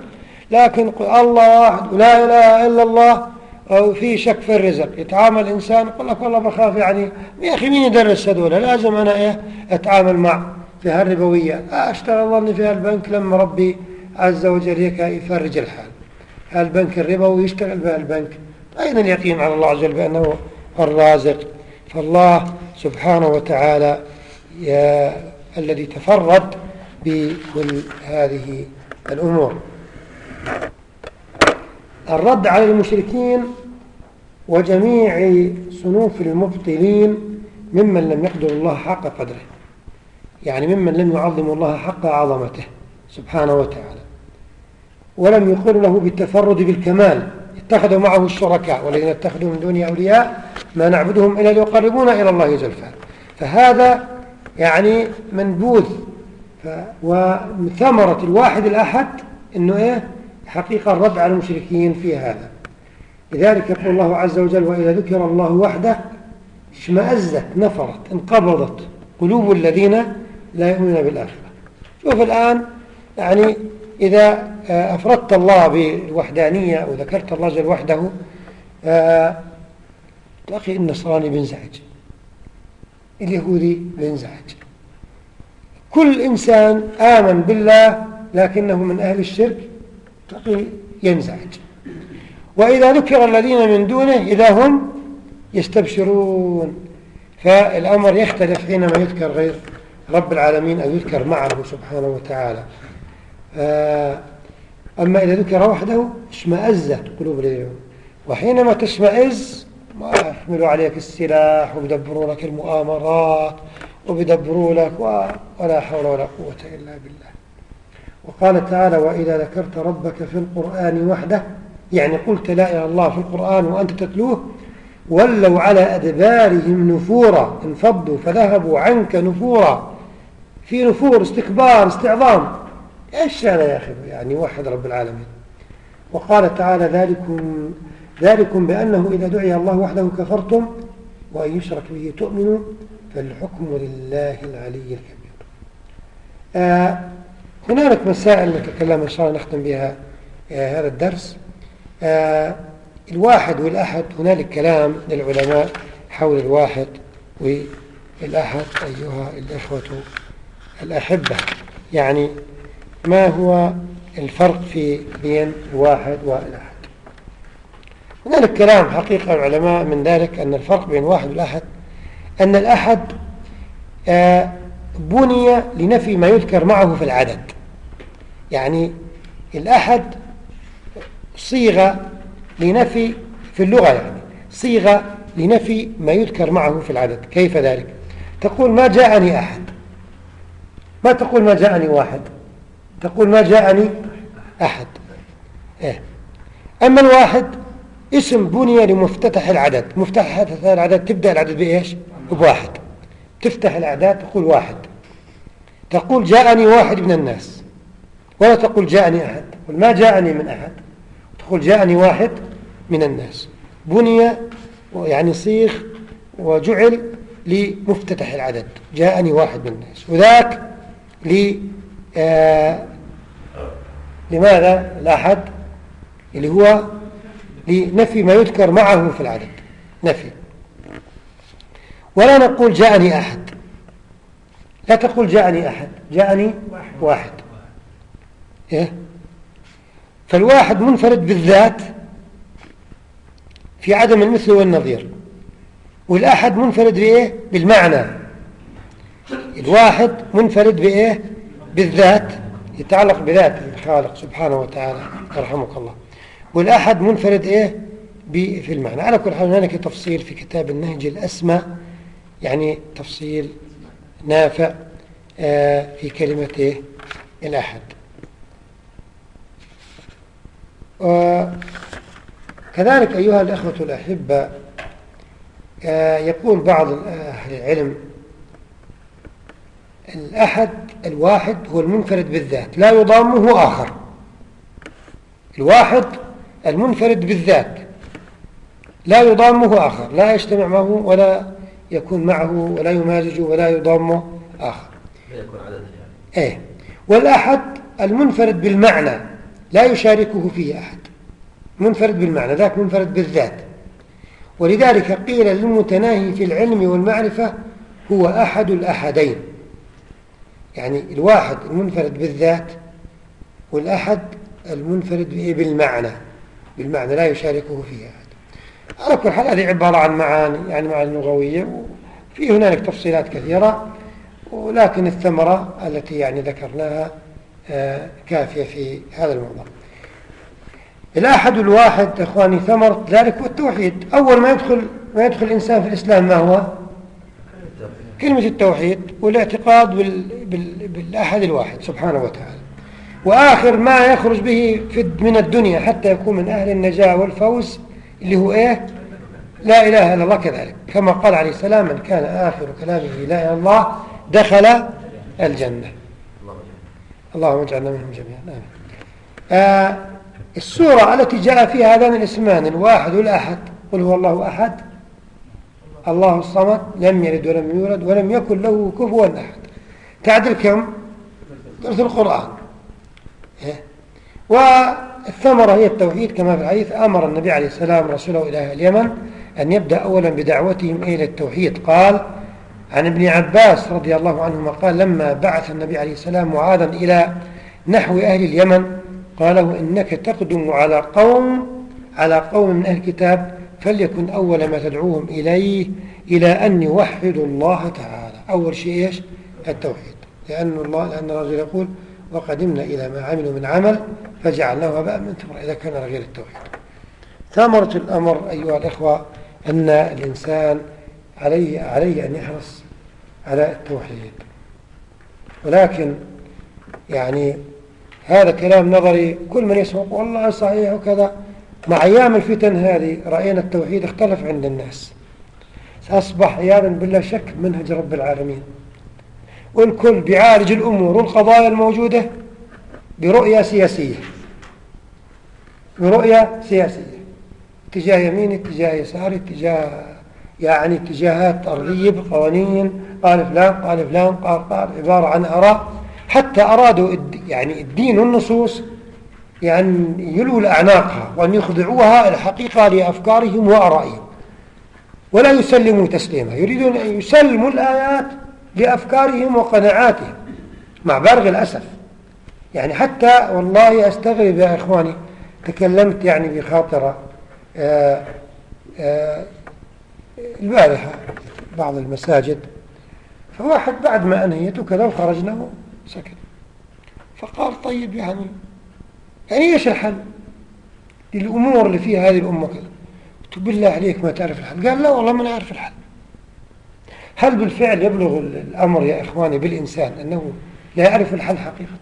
لكن الله واحد ولا إله إلا الله أو في شك في الرزق. يتعامل الإنسان يقول لك والله بخاف يعني. يا أخي مين يدرس هذول؟ لازم أنا إيه؟ أتعامل مع في هالربوية. أشتغل ظني في هالبنك لما ربي عز وجل هيك يفرج الحال. هالبنك الربوي يشتغل بهالبنك. أين اليقين على الله عز وجل بأنه الرازق؟ فالله سبحانه وتعالى يا الذي تفرد بكل هذه الأمور. الرد على المشركين وجميع صنوف المبطلين ممن لم يقدر الله حق قدره. يعني ممن لم يعظم الله حق عظمته سبحانه وتعالى. ولم يقر له بالتفرد بالكمال. اتخذوا معه الشركاء والذين اتخذوا من دونه أولياء ما نعبدهم إلا ليقربونا إلى الله زلفى فهذا يعني منبوذ. وثمرة الواحد الأحد أنه إيه؟ حقيقة الرد على المشركين في هذا. لذلك يقول الله عز وجل وإذا ذكر الله وحده اشمأزت نفرت انقبضت قلوب الذين لا يؤمنون بالآخرة. شوف الآن يعني إذا آه، أفردت الله بالوحدانية أو ذكرت الله جل وحده آه، تلاقي النصراني بينزعج اليهودي بينزعج كل إنسان آمن بالله لكنه من أهل الشرك تلاقي ينزعج. وإذا ذكر الذين من دونه إذا هم يستبشرون. فالأمر يختلف حينما يذكر غير رب العالمين أو يذكر معه سبحانه وتعالى. آه، أما إذا ذكر وحده اشمأزت قلوب اليوم. وحينما تشمئز ما يحملوا عليك السلاح وبيدبروا لك المؤامرات وبيدبروا لك ولا حول ولا قوة إلا بالله. وقال تعالى وإذا ذكرت ربك في القرآن وحده يعني قلت لا إله الله في القرآن وأنت تتلوه ولوا على أدبارهم نفورا انفضوا فذهبوا عنك نفورا. في نفور استكبار استعظام. إيش هذا يا أخي؟ يعني وحد رب العالمين. وقال تعالى ذلكم ذلكم بأنه إذا دعي الله وحده كفرتم وأن يشرك به تؤمنوا فالحكم لله العلي الكبير. آه هنالك مسائل نتكلم إن شاء الله نختم بها آه هذا الدرس. الواحد والأحد هنالك كلام للعلماء حول الواحد والأحد أيها الإخوة الأحبة. يعني ما هو الفرق في بين الواحد والأحد؟ هنالك كلام حقيقة العلماء من ذلك أن الفرق بين الواحد والأحد أن الأحد آه، بني لنفي ما يذكر معه في العدد. يعني الأحد صيغة لنفي في اللغة يعني صيغة لنفي ما يذكر معه في العدد. كيف ذلك؟ تقول ما جاءني أحد. ما تقول ما جاءني واحد؟ تقول ما جاءني أحد. إيه. أما الواحد اسم بني لمفتتح العدد. مفتتح العدد تبدأ العدد بإيش؟ بواحد. تفتح الأعداد تقول واحد. تقول جاءني واحد من الناس ولا تقول جاءني أحد. ما جاءني من أحد. تقول جاءني واحد من الناس. بني يعني صيغ وجعل لمفتتح العدد. جاءني واحد من الناس. وذاك ل آه لماذا؟ الأحد اللي هو لنفي ما يذكر معه في العدد. نفي. ولا نقول جاءني أحد. لا تقول جاءني أحد. جاءني واحد. إيه؟ فالواحد منفرد بالذات في عدم المثل والنظير والأحد منفرد بإيه؟ بالمعنى الواحد منفرد بإيه؟ بالذات يتعلق بذات الخالق سبحانه وتعالى يرحمك الله والأحد منفرد إيه؟ في المعنى على كل حال هناك تفصيل في كتاب النهج الأسمى يعني تفصيل نافع آه، في كلمة إيه؟ الأحد كذلك أيها الأخوة الأحبة آه، يقول بعض أهل العلم الأحد الواحد هو المنفرد بالذات لا يضامه آخر. الواحد المنفرد بالذات لا يضامه آخر لا يجتمع معه ولا يكون معه ولا يمازجه ولا يضامه آخر. يكون عدد يعني. إيه. والأحد المنفرد بالمعنى لا يشاركه فيه أحد. منفرد بالمعنى ذاك منفرد بالذات. ولذلك قيل للمتناهي في العلم والمعرفة هو أحد الأحدين. يعني الواحد المنفرد بالذات والأحد المنفرد بالمعنى. بالمعنى لا يشاركه فيه أحد. على كل حال هذه عبارة عن معاني يعني معاني لغوية وفي هنالك تفصيلات كثيرة ولكن الثمرة التي يعني ذكرناها كافية في هذا الموضوع. الأحد الواحد إخواني ثمرة ذلك هو التوحيد. أول ما يدخل ما يدخل الإنسان في الإسلام ما هو؟ كلمة التوحيد والاعتقاد بال... بال... بالأحد الواحد سبحانه وتعالى. وآخر ما يخرج به من الدنيا حتى يكون من أهل النجاة والفوز اللي هو إيه؟ لا إله إلا الله كذلك. كما قال عليه السلام من كان آخر كلامه لا إله إلا الله دخل الجنة. اللهم اجعلنا منهم جميعا. آمين. آه السورة التي جاء فيها هذان الاسمان الواحد والأحد. قل هو الله أحد. الله الصمد. لم يلد ولم يولد ولم يكن له كفوا أحد. تعدل كم ثلث القرآن. إيه؟ والثمرة هي التوحيد كما في الحديث. أمر النبي عليه السلام رسوله إلى اليمن أن يبدأ أولا بدعوتهم إلى التوحيد. قال عن ابن عباس رضي الله عنهما قال لما بعث النبي عليه السلام معاذا إلى نحو أهل اليمن قاله إنك تقدم على قوم على قوم من أهل الكتاب فليكن أول ما تدعوهم إليه إلى أن يوحدوا الله تعالى. أول شيء إيش؟ التوحيد. لأن الله لأن الرجل يقول وقدمنا إلى ما عملوا من عمل فجعلناه هباء منثورا إذا كان غير التوحيد. ثمرة الأمر أيها الإخوة أن الإنسان عليه عليه أن يحرص على التوحيد. ولكن يعني هذا كلام نظري كل من يسمع والله صحيح وكذا. مع أيام الفتن هذه رأينا التوحيد اختلف عند الناس. أصبح عياذا بالله شك منهج رب العالمين. والكل بيعالج الأمور والقضايا الموجودة برؤية سياسية. برؤية سياسية. اتجاه يمين اتجاه يسار اتجاه يعني اتجاهات أرضية بقوانين قال فلان قال فلان قال قال عبارة عن آراء. حتى أرادوا يعني الدين والنصوص يعني يلوا أعناقها وأن يخضعوها الحقيقة لأفكارهم وأرائهم. ولا يسلموا تسليما يريدون أن يسلموا الآيات لأفكارهم وقناعاتهم مع بالغ الأسف. يعني حتى والله أستغرب يا إخواني تكلمت يعني بخاطرة آه، آه، البارحة بعض المساجد فواحد بعد ما أنهيت وكذا وخرجنا سكت فقال طيب يعني يعني إيش الحل؟ للأمور اللي فيها هذه الأمة كذا. قلت بالله عليك ما تعرف الحل. قال لا والله ما نعرف الحل. هل بالفعل يبلغ الأمر يا إخواني بالإنسان أنه لا يعرف الحل حقيقة؟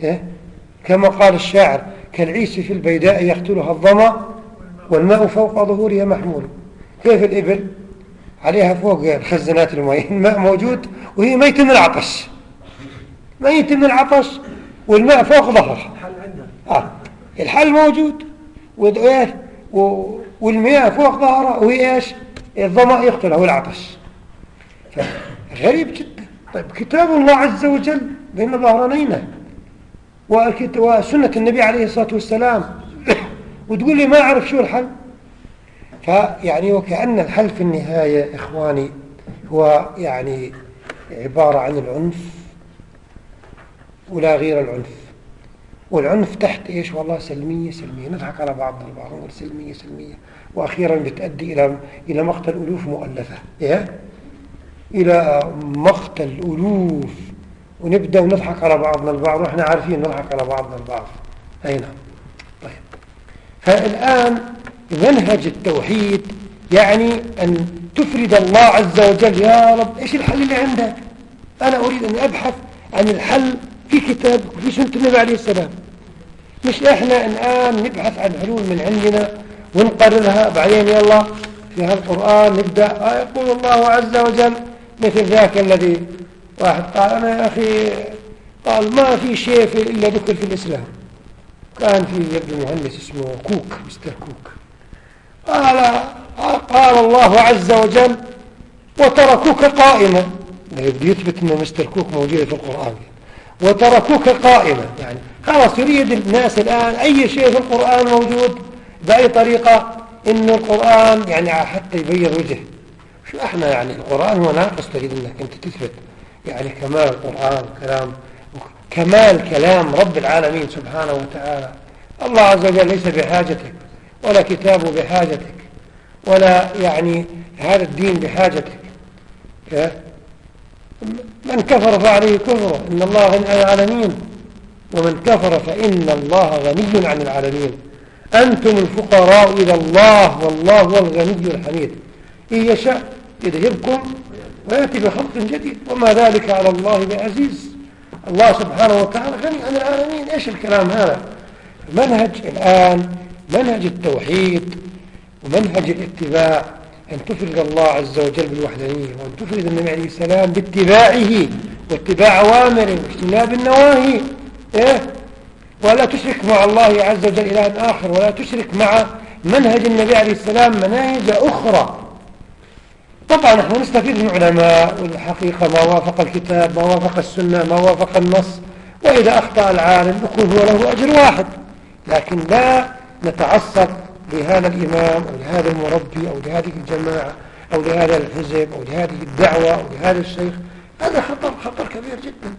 إيه؟ كما قال الشاعر كالعيس في البيداء يقتلها الظمأ والماء فوق ظهورها محمول. كيف الإبل؟ عليها فوق الخزانات الماء. الماء موجود وهي ميت من العطش. ميت من العطش والماء فوق ظهرها. آه. الحل موجود. والمياه فوق ظهرها وهي إيش؟ الظمأ يقتلها والعطش. غريب جدا. طيب كتاب الله عز وجل بين ظهرانينا وسنة النبي عليه الصلاة والسلام. وتقول لي ما أعرف شو الحل؟ فيعني وكأن الحل في النهاية إخواني هو يعني عبارة عن العنف ولا غير العنف. والعنف تحت إيش والله سلمية سلمية. نضحك على بعضنا البعض نقول سلمية سلمية. وأخيرا بتؤدي إلى إلى مقتل ألوف مؤلفة. إيه؟ إلى مقتل ألوف. ونبدأ نضحك على بعضنا البعض وإحنا عارفين نضحك على بعضنا البعض. أي نعم. طيب. فالآن منهج التوحيد يعني أن تفرد الله عز وجل. يا رب إيش الحل اللي عندك؟ أنا أريد أن أبحث عن الحل في كتاب وفي سنة النبي عليه السلام. مش إحنا الآن نبحث عن حلول من عندنا ونقررها؟ بعدين يلا في هذا القرآن نبدأ. يقول الله عز وجل مثل ذاك الذي واحد قال أنا يا أخي قال ما في شيء إلا ذكر في الإسلام. كان في يبدو مهندس اسمه كوك مستر كوك. قال قال الله عز وجل وتركوك قائما يبدو يثبت أن مستر كوك موجود في القرآن. وتركوك قائما يعني خلاص يريد الناس الآن أي شيء في القرآن موجود بأي طريقة إن القرآن يعني حتى يبين وجه. شو إحنا يعني القرآن هو ناقص تريد إنك أنت تثبت. يعني كمال القرآن كلام كمال كلام رب العالمين سبحانه وتعالى. الله عز وجل ليس بحاجتك. ولا كتابه بحاجتك ولا يعني هذا الدين بحاجتك. من كفر فعليه كفره إن الله غني عن العالمين. ومن كفر فإن الله غني عن العالمين. أنتم الفقراء إلى الله والله هو الغني الحميد. إن يشاء يذهبكم ويأتي بخلق جديد. وما ذلك على الله بعزيز. الله سبحانه وتعالى غني عن العالمين. إيش الكلام هذا؟ منهج الآن منهج التوحيد ومنهج الاتباع أن تفرد الله عز وجل بالوحدانية وأن تفرد النبي عليه السلام باتباعه واتباع أوامره واجتناب النواهي. إيه؟ ولا تشرك مع الله عز وجل إلها آخر ولا تشرك مع منهج النبي عليه السلام مناهج أخرى. طبعا نحن نستفيد من العلماء والحقيقة ما وافق الكتاب ما وافق السنة ما وافق النص وإذا أخطأ العالم يكون هو له أجر واحد. لكن لا نتعصب لهذا الإمام أو لهذا المربي أو لهذه الجماعة أو لهذا الحزب أو لهذه الدعوة أو لهذا الشيخ. هذا خطر خطر كبير جدا.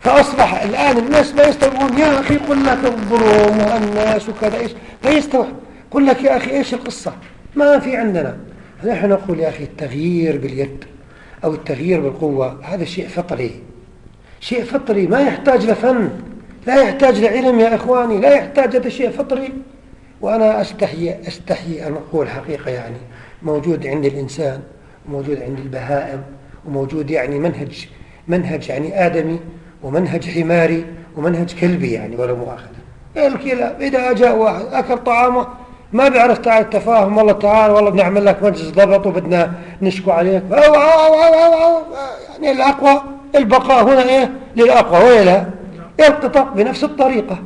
فأصبح الآن الناس ما يستوعبون يا أخي قل لك الظلم والناس وكذا إيش؟ ما يستوعب. قل لك يا أخي إيش القصة؟ ما في عندنا. نحن نقول يا أخي التغيير باليد أو التغيير بالقوة هذا شيء فطري. شيء فطري ما يحتاج لفن. لا يحتاج لعلم يا إخواني لا يحتاج هذا شيء فطري. وأنا أستحي, أستحي أن أقول حقيقة يعني موجود عند الإنسان وموجود عند البهائم وموجود يعني منهج منهج يعني آدمي ومنهج حماري ومنهج كلبي يعني ولا مؤاخذة. الكلاب؟ إذا جاء واحد أكل طعامه ما بيعرف تعال التفاهم والله تعال والله بنعمل لك مجلس ضبط وبدنا نشكو عليك. يعني الأقوى البقاء هنا إيه؟ للأقوى ولا القطع بنفس الطريقة.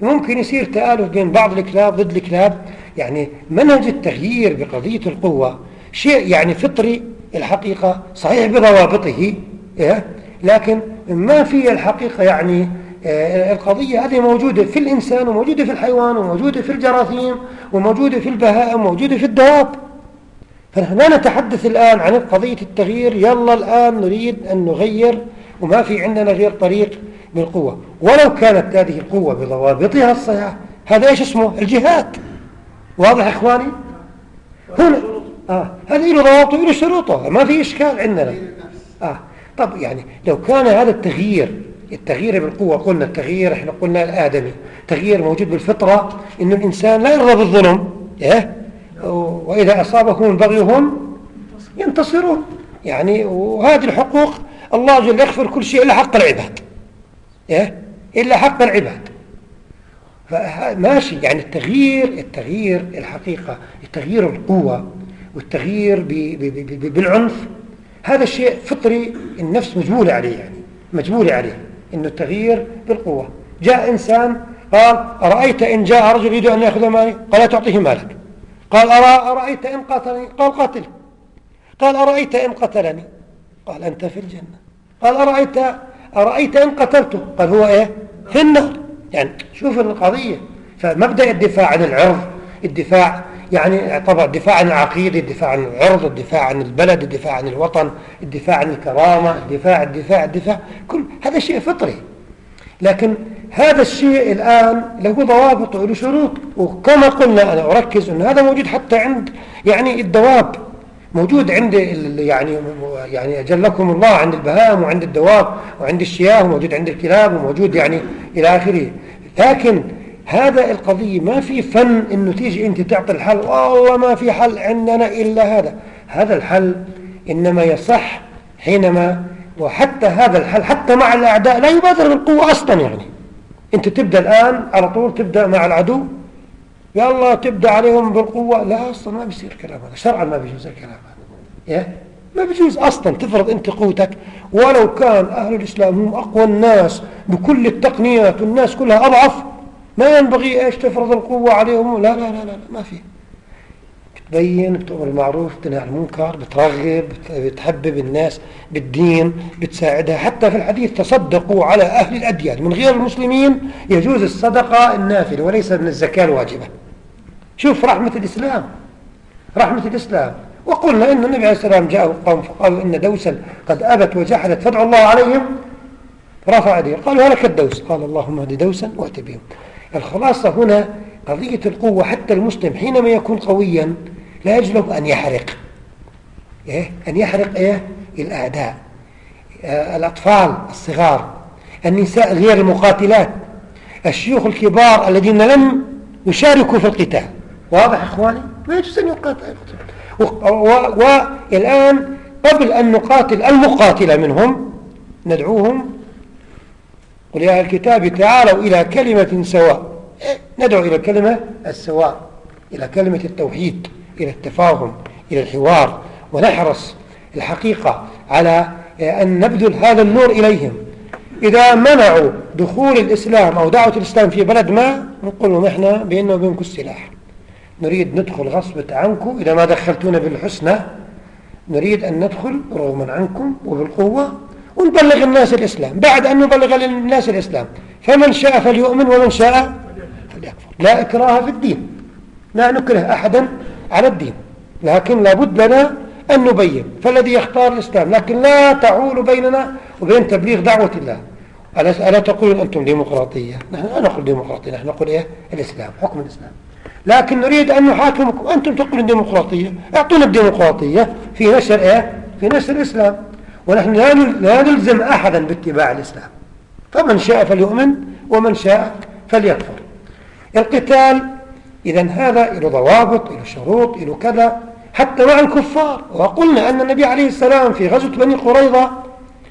ممكن يصير تآلف بين بعض الكلاب ضد الكلاب يعني منهج التغيير بقضية القوة. شيء يعني فطري الحقيقة صحيح بضوابطه إيه؟ لكن ما في الحقيقة يعني آه، القضية هذه موجودة في الإنسان وموجودة في الحيوان وموجودة في الجراثيم وموجودة في البهائم وموجودة في الدواب. فنحن لا نتحدث الآن عن قضية التغيير. يلا الآن نريد أن نغير وما في عندنا غير طريق بالقوة ولو كانت هذه القوة بضوابطها الصحيحة هذا إيش اسمه؟ الجهاد. واضح إخواني؟ هنا آه هذا له ضوابطه له شروطه ما في إشكال عندنا. آه طب يعني لو كان هذا التغيير التغيير بالقوة قلنا التغيير إحنا قلنا الآدمي تغيير موجود بالفطرة إن الإنسان لا يرضى بالظلم إيه؟ وإذا أصابهم البغي هم ينتصرون. يعني وهذه الحقوق الله جل يغفر كل شيء إلا حق العباد. إيه؟ إلا حق العباد. فماشي يعني التغيير التغيير الحقيقة التغيير بالقوة والتغيير بالعنف هذا الشيء فطري النفس مجبولة عليه يعني مجبولة عليه إنه التغيير بالقوة. جاء إنسان قال أرأيت إن جاء رجل يريد أن يأخذ مالي؟ قال تعطيه مالك. قال أرأيت إن قاتلني؟ قال قاتل. قال أرأيت إن قتلني؟ قال أنت في الجنة. قال أرأيت أرأيت إن قتلته؟ قال هو إيه؟ في النار يعني شوف القضية. فمبدأ الدفاع عن العرض. الدفاع يعني طبعا الدفاع عن العقيدة الدفاع عن العرض الدفاع عن البلد الدفاع عن الوطن الدفاع عن الكرامة الدفاع الدفاع الدفاع. كل هذا شيء فطري. لكن هذا الشيء الآن له ضوابط وله شروط. وكما قلنا أنا أركز أن هذا موجود حتى عند يعني الدواب. موجود عند يعني يعني أجلكم الله عند البهائم وعند الدواب وعند الشياه وموجود عند الكلاب وموجود يعني إلى آخره. لكن هذا القضية ما في فن انه تيجي أنت تعطي الحل. والله ما في حل عندنا إلا هذا. هذا الحل إنما يصح حينما وحتى هذا الحل حتى مع الأعداء لا يبادر بالقوة أصلا يعني. أنت تبدأ الآن على طول تبدأ مع العدو يلا تبدأ عليهم بالقوة. لا أصلا ما بيصير كلام هذا. شرعا ما بيجوز الكلام هذا. إيه؟ ما بيجوز أصلا تفرض أنت قوتك. ولو كان أهل الإسلام هم أقوى الناس بكل التقنيات والناس كلها أضعف ما ينبغي إيش تفرض القوة عليهم؟ لا لا لا لا, ما في. بتبين بتأمر المعروف بتنهى عن المنكر بترغب بتحبب الناس بالدين بتساعدها. حتى في الحديث تصدقوا على أهل الأديان. من غير المسلمين يجوز الصدقة النافلة وليس من الزكاة الواجبة. شوف رحمة الإسلام رحمة الإسلام. وقلنا إن النبي عليه السلام جاءه قوم فقالوا إن دوسا قد أبت وجحدت فادعوا الله عليهم. رفع يديه قالوا ولك الدوس؟ قال اللهم اهد دوسا وات بهم. الخلاصة هنا قضية القوة حتى المسلم حينما يكون قويا لا يجلب أن يحرق. إيه؟ أن يحرق إيه؟ الأعداء آه، الأطفال الصغار النساء غير المقاتلات الشيوخ الكبار الذين لم يشاركوا في القتال. واضح إخواني؟ ما يجوز أن يقاتل والآن قبل أن نقاتل المقاتل منهم ندعوهم قل يا الكتاب تعالوا إلى كلمة سواء. ندعو إلى الكلمة السواء إلى كلمة التوحيد إلى التفاهم إلى الحوار ونحرص الحقيقة على أن نبذل هذا النور إليهم. إذا منعوا دخول الإسلام أو دعوة الإسلام في بلد ما نقول لهم إحنا بيننا وبينكم السلاح. نريد ندخل غصبة عنكم. إذا ما دخلتونا بالحسنى نريد أن ندخل رغما عنكم وبالقوة ونبلغ الناس الإسلام. بعد أن نبلغ الناس الإسلام فمن شاء فليؤمن ومن شاء فليكفر. لا إكراه في الدين. لا نكره أحدا على الدين. لكن لابد لنا أن نبين. فالذي يختار الإسلام لكن لا تعول بيننا وبين تبليغ دعوة الله. ألا تقولون أنتم ديمقراطية؟ نحن لا نقول ديمقراطية نحن نقول إيه؟ الإسلام حكم الإسلام. لكن نريد أن نحاكمكم. أنتم تقولون ديمقراطية أعطونا الديمقراطية في نشر إيه؟ في نشر الإسلام. ونحن لا نلزم أحدا باتباع الإسلام. فمن شاء فليؤمن ومن شاء فليكفر. القتال إذا هذا له ضوابط له شروط له كذا. حتى مع الكفار. وقلنا أن النبي عليه السلام في غزوة بني قريظة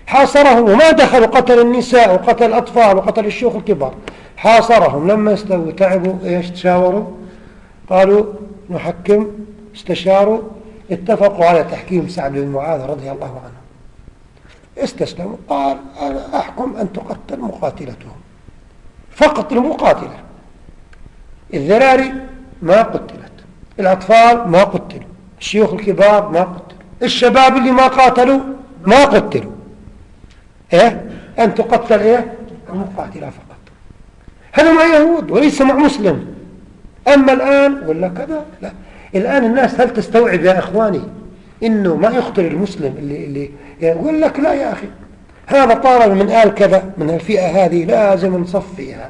حاصرهم وما دخلوا قتل النساء وقتل الأطفال وقتل الشيوخ الكبار. حاصرهم. لما استووا تعبوا إيش تشاوروا؟ قالوا نحكم استشاروا اتفقوا على تحكيم سعد بن معاذ رضي الله عنه. استسلموا قال أنا أحكم أن تقتل مقاتلتهم. فقط المقاتلة. الذراري ما قتلت الأطفال ما قتلوا الشيوخ الكبار ما قتلوا الشباب اللي ما قاتلوا ما قتلوا. إيه؟ أن تقتل إيه؟ المقاتلة فقط. هذا مع يهود وليس مع مسلم. أما الآن ولا كذا؟ لا. الآن الناس هل تستوعب يا إخواني إنه ما يقتل المسلم اللي, اللي يقول لك لا يا أخي. هذا طالب من آل كذا من الفئة هذه لازم نصفيها.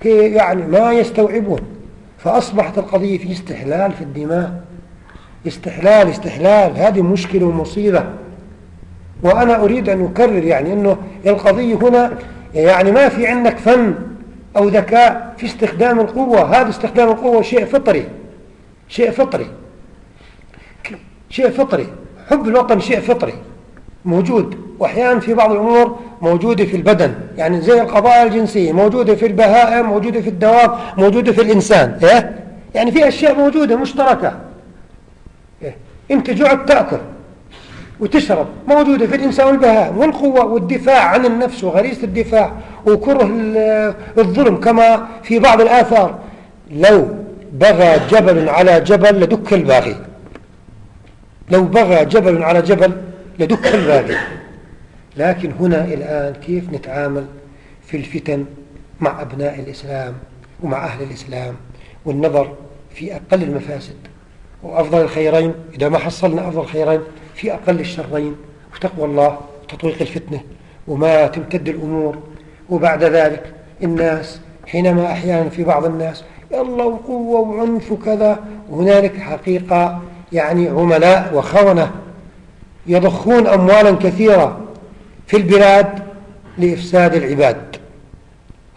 كي يعني ما يستوعبون. فأصبحت القضية في استحلال في الدماء. استحلال استحلال. هذه مشكلة ومصيبة. وأنا أريد أن أكرر يعني أنه القضية هنا يعني ما في عندك فن. أو ذكاء في استخدام القوة. هذا استخدام القوة شيء فطري شيء فطري شيء فطري. حب الوطن شيء فطري موجود. وأحيانا في بعض الأمور موجودة في البدن يعني زي القضايا الجنسية موجودة في البهائم موجودة في الدواب موجودة في الإنسان. إيه؟ يعني في أشياء موجودة مشتركة. إيه؟ أنت جعت تأكل وتشرب موجودة في الإنسان والبهائم والقوة والدفاع عن النفس وغريزة الدفاع. وكره الظلم كما في بعض الآثار. لو بغى جبل على جبل لدك الباغي. لو بغى جبل على جبل لدك الباغي. لكن هنا الآن كيف نتعامل في الفتن مع أبناء الإسلام ومع أهل الإسلام والنظر في أقل المفاسد وأفضل الخيرين؟ إذا ما حصلنا أفضل الخيرين في أقل الشرين. وتقوى الله وتطويق الفتنة وما تمتد الأمور وبعد ذلك الناس حينما أحيانا في بعض الناس يلا وقوة وعنف وكذا وهنالك حقيقة يعني عملاء وخونة يضخون أموالا كثيرة في البلاد لإفساد العباد.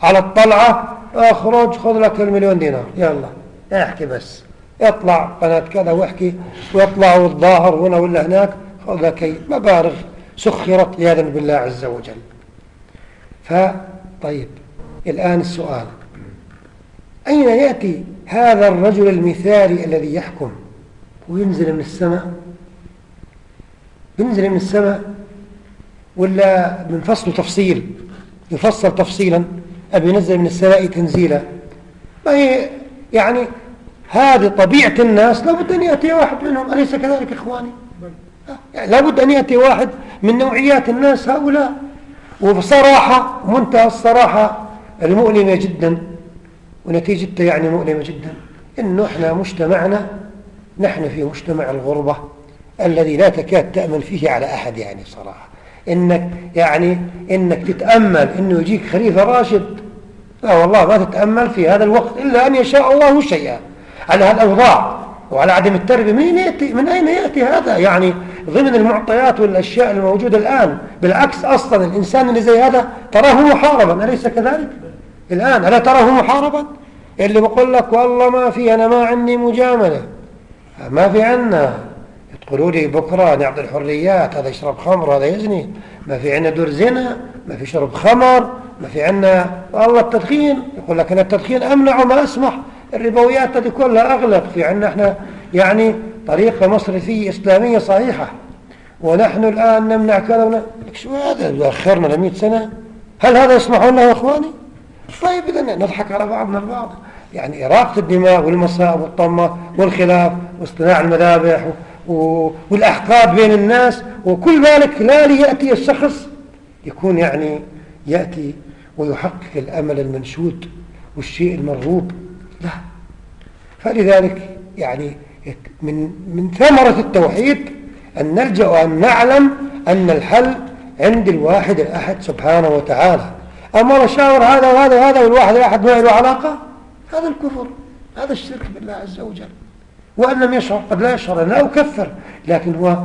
على الطلعة اخرج خذ لك المليون دينار يلا احكي بس. اطلع قناة كذا واحكي واطلع والظاهر هنا ولا هناك خذ لك مبالغ سخرت عياذا بالله عز وجل. فطيب. الآن السؤال. أين يأتي هذا الرجل المثالي الذي يحكم؟ وينزل من السماء؟ ينزل من السماء ولا من فصل تفصيل؟ يفصل تفصيلا. أبي ينزل من السماء تنزيلا. ما هي يعني هذه طبيعة الناس لابد أن يأتي واحد منهم. أليس كذلك إخواني؟ يعني لابد أن يأتي واحد من نوعيات الناس هؤلاء. وبصراحة منتهى الصراحة المؤلمة جدا ونتيجتها يعني مؤلمة جدا إنه إحنا مجتمعنا نحن في مجتمع الغربة الذي لا تكاد تأمن فيه على أحد يعني صراحة. إنك يعني إنك تتأمل إنه يجيك خليفة راشد لا والله ما تتأمل في هذا الوقت إلا أن يشاء الله شيئا. على هالأوضاع وعلى عدم التربية من يأتي, من أين يأتي هذا؟ يعني ضمن المعطيات والأشياء الموجودة الآن بالعكس أصلا الإنسان اللي زي هذا تراه محاربا أليس كذلك؟ الآن ألا تراه محاربا؟ اللي بقول لك والله ما في أنا ما عندي مجاملة. ما في عنا. تقولوا لي بكرة نعطي الحريات هذا يشرب خمر هذا يزني. ما في عنا دور زنا ما في شرب خمر ما في عنا والله التدخين يقول لك أنا التدخين أمنع وما أسمح. الربويات هذه كلها أغلق في عنا. إحنا يعني طريقة مصرفية إسلامية صحيحة. ونحن الآن نمنع كذا ونمنع شو هذا؟ أخرنا ل 100 سنة هل هذا يسمحون له يا إخواني؟ طيب إذا نضحك على بعضنا البعض. يعني إراقة الدماء والمصائب والطمة والخلاف واصطناع المذابح والأحقاد بين الناس وكل ذلك لا ليأتي الشخص يكون يعني يأتي ويحقق الأمل المنشود والشيء المرغوب. فلذلك يعني من من ثمرة التوحيد أن نلجأ وأن نعلم أن الحل عند الواحد الأحد سبحانه وتعالى. أما نشاور هذا وهذا وهذا والواحد الأحد ما له علاقة هذا الكفر هذا الشرك بالله عز وجل. وأن لم يشعر قد لا يشعر أنا أكفر لكن هو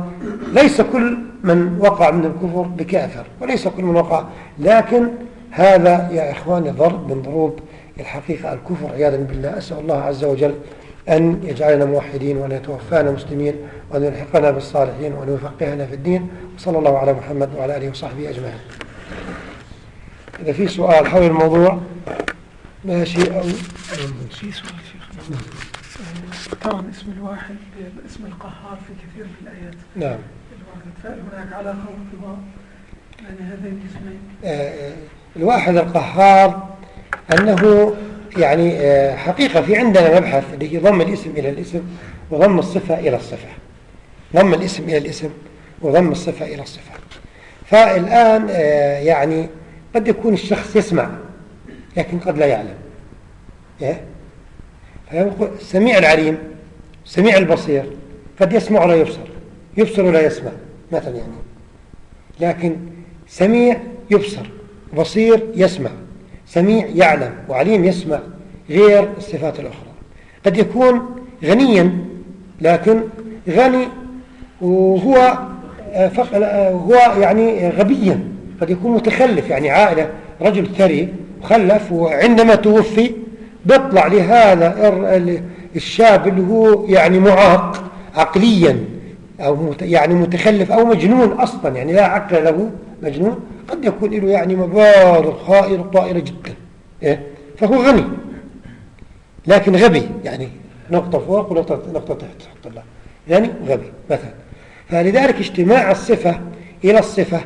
ليس كل من وقع من الكفر بكافر وليس كل من وقع. لكن هذا يا إخواني ضرب من ضروب الحقيقة الكفر عياذا بالله. أسأل الله عز وجل أن يجعلنا موحدين وأن يتوفانا مسلمين وأن يلحقنا بالصالحين وأن يفقهنا في الدين. وصلى الله على محمد وعلى آله وصحبه أجمعين. إذا في سؤال حول الموضوع. ماشي أو في سؤال شيخ. اقترن اسم الواحد باسم القهار في كثير من الآيات. نعم. فهناك علاقة وارتباط بين هذين الاسمين. آه، الواحد القهار أنه يعني آه، حقيقة في عندنا مبحث اللي هي ضم الاسم إلى الاسم وضم الصفة إلى الصفة. ضم الاسم إلى الاسم وضم الصفة إلى الصفة. فالآن آه، يعني قد يكون الشخص يسمع لكن قد لا يعلم. إيه؟ السميع العليم السميع البصير قد يسمع ولا يبصر؟ يبصر ولا يسمع مثلا يعني. لكن سميع يبصر بصير يسمع. سميع يعلم وعليم يسمع غير الصفات الأخرى. قد يكون غنيا لكن غني وهو هو يعني غبيا. قد يكون متخلف يعني عائلة رجل ثري مخلف وعندما توفي بيطلع لهذا الشاب اللي هو يعني معاق عقليا. أو يعني متخلف أو مجنون أصلا يعني لا عقل له مجنون قد يكون له يعني مبالغ خائرة طائرة جدا إيه؟ فهو غني لكن غبي يعني نقطة فوق ونقطة نقطة تحت تحط الله. يعني غبي مثلا. فلذلك اجتماع الصفة إلى الصفة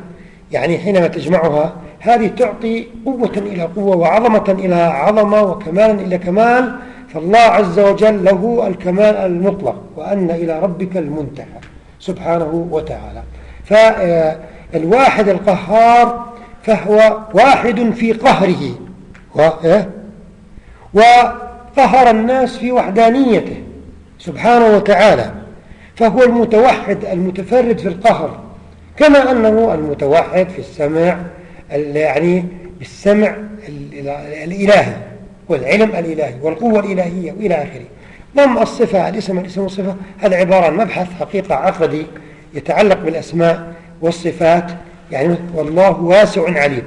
يعني حينما تجمعها هذه تعطي قوة إلى قوة وعظمة إلى عظمة وكمالا إلى كمال فالله عز وجل له الكمال المطلق وأن إلى ربك المنتهى. سبحانه وتعالى. فالواحد القهار فهو واحد في قهره. إيه؟ وقهر الناس في وحدانيته سبحانه وتعالى. فهو المتوحد المتفرد في القهر. كما أنه المتوحد في السمع يعني بالسمع الإلهي والعلم الإلهي والقوة الإلهية وإلى آخره. ضم الصفة الاسم الاسم والصفة هذا عبارة عن مبحث حقيقة عقدي يتعلق بالأسماء والصفات يعني والله واسع عليم.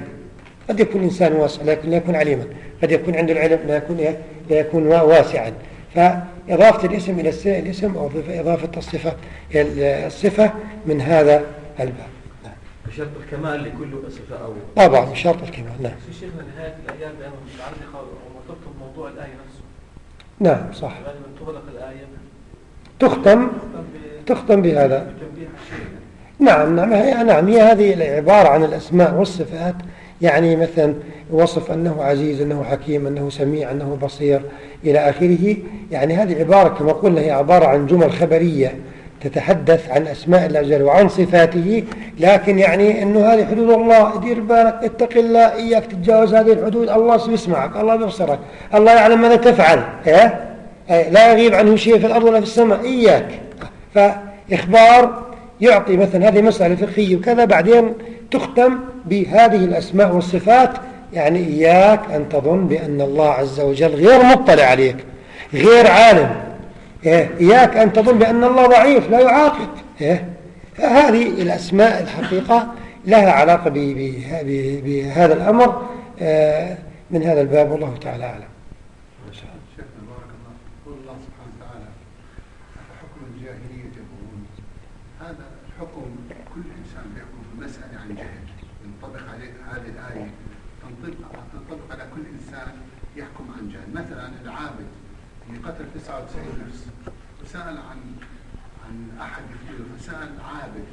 قد يكون الإنسان واسع لكن لا يكون عليما. قد يكون عنده العلم لا يكون, لا يكون واسعا. فإضافة الاسم إلى الاسم أو إضافة الصفة إلى الصفة من هذا الباب. بشرط الكمال لكل صفة أو طبعا بشرط الكمال. نعم. في شيخنا نهاية الأيام بأنه متعلقة ومرتبطة بموضوع الآية نعم صح. يعني من تغلق الآية. تختم؟ تختم بهذا. نعم نعم هي نعم هي هذه العبارة عن الأسماء والصفات. يعني مثلا وصف أنه عزيز أنه حكيم أنه سميع أنه بصير إلى آخره. يعني هذه عبارة كما قلنا هي عبارة عن جمل خبرية. تتحدث عن أسماء الله جل وعن صفاته لكن يعني أنه هذه حدود الله دير بالك اتق الله إياك تتجاوز هذه الحدود الله بيسمعك الله بيبصرك الله يعلم ماذا تفعل إيه؟ إيه؟ لا يغيب عنه شيء في الأرض ولا في السماء إياك فإخبار يعطي مثلا هذه مسألة فقهية وكذا بعدين تختم بهذه الأسماء والصفات يعني إياك أن تظن بأن الله عز وجل غير مطلع عليك غير عالم؟ إياك أن تظن بأن الله ضعيف لا يعاقب إيه؟ فهذه الأسماء الحقيقة لها علاقة بهذا الأمر آه، من هذا الباب والله تعالى أعلم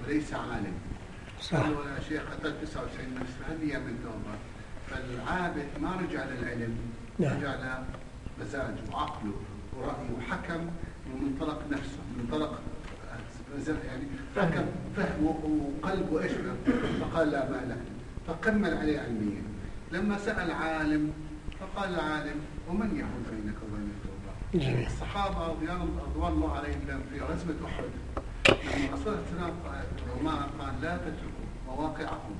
ليس عالم. صح. يا شيخ قتل 99 نفس فهل هي من توبة؟ فالعابد ما رجع للعلم نعم. رجع لمزاجه وعقله ورأيه وحكم من منطلق نفسه من منطلق يعني فهم فهم وقلب وايش فقال لا ما لك فكمل عليه علميا. لما سأل عالم فقال العالم ومن يحول بينك وبين التوبة؟ جميل. الصحابة رضوان الله عليهم في غزوه أحد الرسول الله عليه وسلم قال لا تتركوا مواقعهم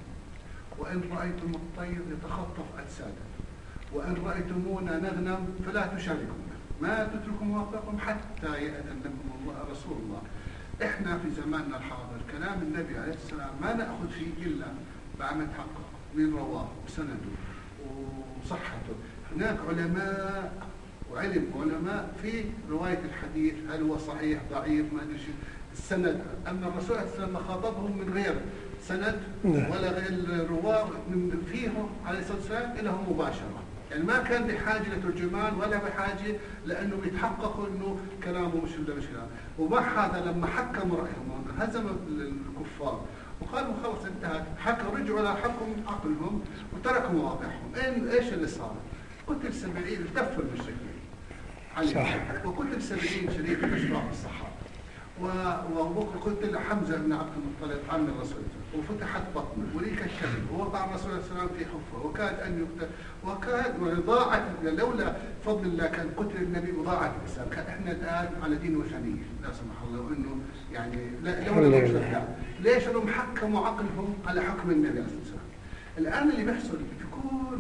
وإن رأيتم الطير يتخطف أجساده. وإن رأيتمونا نغنم فلا تشاركونا. ما تتركوا مواقعكم حتى يأذن لكم الله رسول الله. إحنا في زماننا الحاضر كلام النبي عليه السلام ما نأخذ فيه إلا بعد ما نتحقق من رواه وسنده وصحته. هناك علماء وعلم علماء في رواية الحديث هل هو صحيح ضعيف ما أدري السند اما الرسول عليه السلام خاطبهم من غير سند نعم. ولا غير الرواه من فيهم عليه الصلاة والسلام لهم مباشرة. يعني ما كان بحاجة لترجمان ولا بحاجة لأنه يتحققوا إنه كلامه مش ولا مش كلام. ومع هذا لما حكموا رأيهم هزم الكفار. وقالوا خلص انتهت. حكوا رجعوا على حكم عقلهم وتركوا مواقعهم إيش اللي صار؟ قتل سبعين التفوا المشركين صح. وقتل سبعين شريك اشراف الصحابه وقتل حمزة بن عبد المطلب عم الرسول. وفتحت بطنه. وليك الشمل ووضع الرسول عليه وسلم في حفرة. وكاد أن يقتل. وكاد وضاعت لولا فضل الله كان قتل النبي وضاعت الإسلام. كان إحنا الآن على دين وثنية. لا سمح الله وانه يعني لولا ليش انهم حكموا عقلهم على حكم النبي عليه الصلاة والسلام؟ الآن اللي بيحصل في كل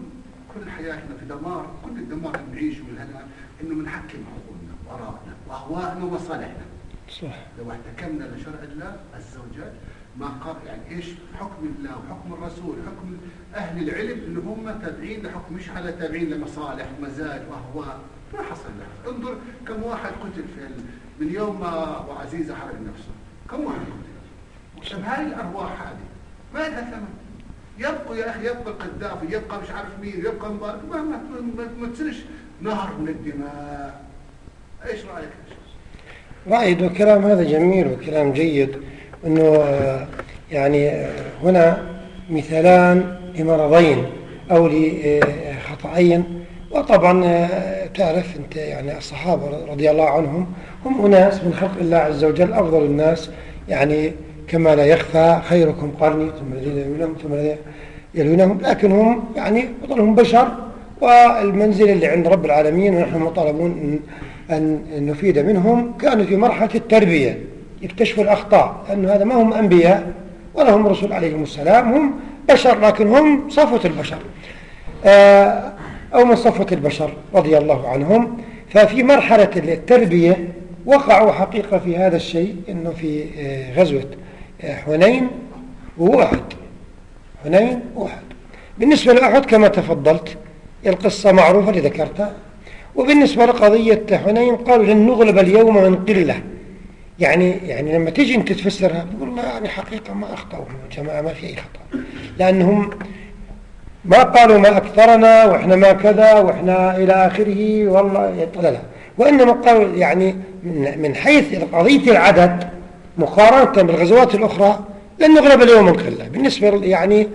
كل حياتنا في دمار كل الدمار اللي بنعيشه والهلاك إنه بنحكم عقولنا وآرائنا وأهوائنا ومصالحنا. صح. لو احتكمنا لشرع الله عز وجل ما قال يعني إيش حكم الله وحكم الرسول حكم أهل العلم اللي هم تابعين لحكم مش على تابعين لمصالح ومزاج وأهواء. ما حصل له. انظر كم واحد قتل في من يوم ما أبو عزيزه حرق نفسه. كم واحد قتل؟ طب هاي الأرواح هذه ما لها ثمن؟ يبقى يا أخي يبقى القذافي يبقى مش عارف مين يبقى مبارك. ما ما, ما, ما تصيرش نهر من الدماء. إيش رأيك؟ رأيد وكلام هذا جميل وكلام جيد أنه آه، يعني آه، هنا مثالان لمرضين أو لخطأين. وطبعا آه، تعرف أنت يعني الصحابة رضي الله عنهم هم أناس من خلق الله عز وجل أفضل الناس. يعني كما لا يخفى خيركم قرني ثم الذين يلونهم ثم الذين يلونهم. لكن هم يعني فضلهم بشر والمنزل اللي عند رب العالمين ونحن مطالبون أن نفيد منهم كانوا في مرحلة التربية يكتشفوا الأخطاء لأن هذا ما هم أنبياء ولا هم رسل عليهم السلام هم بشر لكن هم صفوة البشر. آه، أو من صفوة البشر رضي الله عنهم. ففي مرحلة التربية وقعوا حقيقة في هذا الشيء أنه في آه، غزوة آه، حنين وأحد. حنين وأحد. بالنسبة لأحد كما تفضلت القصة معروفة اللي ذكرتها. وبالنسبة لقضية حنين قالوا لن نغلب اليوم من قلة. يعني يعني لما تيجي أنت تفسرها تقول الله يعني حقيقة ما أخطأوا جماعة ما في أي خطأ. لأنهم ما قالوا ما أكثرنا وإحنا ما كذا وإحنا إلى آخره والله لا لا. وإنما قالوا يعني من, من حيث قضية العدد مقارنة بالغزوات الأخرى لن نغلب اليوم من قلة. بالنسبة يعني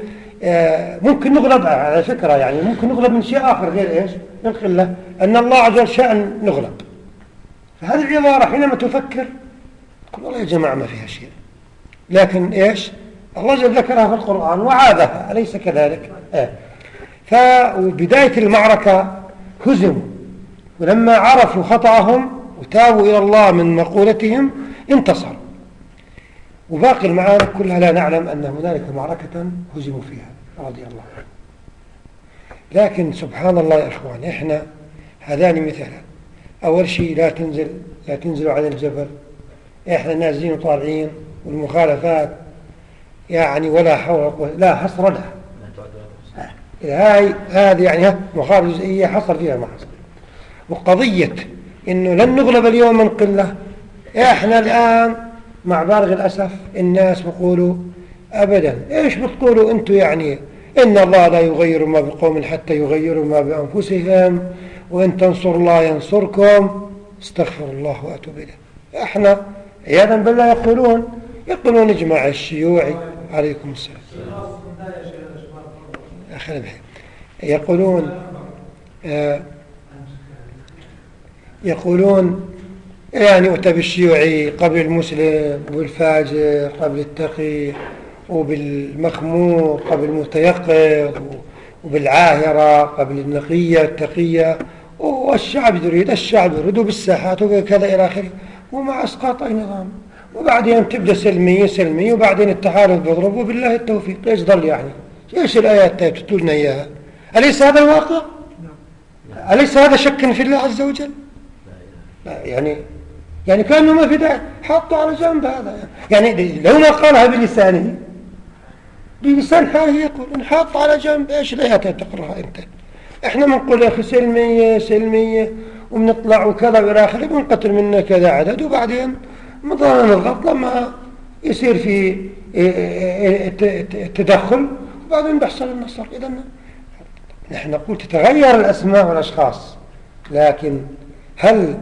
آه، ممكن نغلب على فكرة يعني ممكن نغلب من شيء آخر غير إيش؟ القلة أن الله عز وجل شأن نغلب فهذه العبارة حينما تفكر تقول والله يا جماعة ما فيها شيء. لكن إيش؟ الله جل ذكرها في القرآن وعادها أليس كذلك؟ آه. فبداية المعركة هزموا. ولما عرفوا خطأهم وتابوا إلى الله من مقولتهم انتصروا. وباقي المعارك كلها لا نعلم أن هنالك معركة هزموا فيها رضي الله عنه لكن سبحان الله يا إخوان إحنا هذان مثالان أول شيء لا تنزل لا تنزلوا على الجبل. إحنا نازلين وطالعين والمخالفات يعني ولا حول لا حصر لها. هاي هذه يعني مخالفة جزئية حصل فيها ما حصل وقضية إنه لن نغلب اليوم من قلة. إحنا الآن مع بالغ الأسف الناس بيقولوا أبدا إيش بتقولوا أنتم يعني إن الله لا يغير ما بقوم حتى يغيروا ما بأنفسهم وإن تنصر الله ينصركم استغفر الله وأتوب إليه. إحنا عياذا بالله يقولون يقولون اجمع الشيوعي عليكم السلام. يقولون آه، يقولون يعني يؤتى بالشيوعي قبل المسلم وبالفاجر قبل التقي وبالمخمور قبل المتيقظ وبالعاهرة قبل النقية التقية. والشعب يريد الشعب يريد بالساحات وكذا إلى آخره. ومع إسقاط أي نظام. وبعدين تبدأ سلمية سلمية. وبعدين التحالف بيضرب. وبالله التوفيق. إيش ضل يعني؟ إيش الآيات طيب تقول لنا إياها؟ أليس هذا الواقع؟ أليس هذا شك في الله عز وجل؟ لا يعني يعني كأنه ما في داعي. حطوا على جنب هذا. يعني لو ما قالها بلسانه. بلسان حاله يقول نحط على جنب إيش الآيات تقرأها انت؟ إحنا بنقول يا أخي سلمية سلمية وبنطلع وكذا وإلى آخره بنقتل منا كذا عدد وبعدين مضانا نضغط لما يصير في إيه، إيه، إيه، تدخل وبعدين بيحصل النصر. إذا نحن نقول تتغير الأسماء والأشخاص لكن هل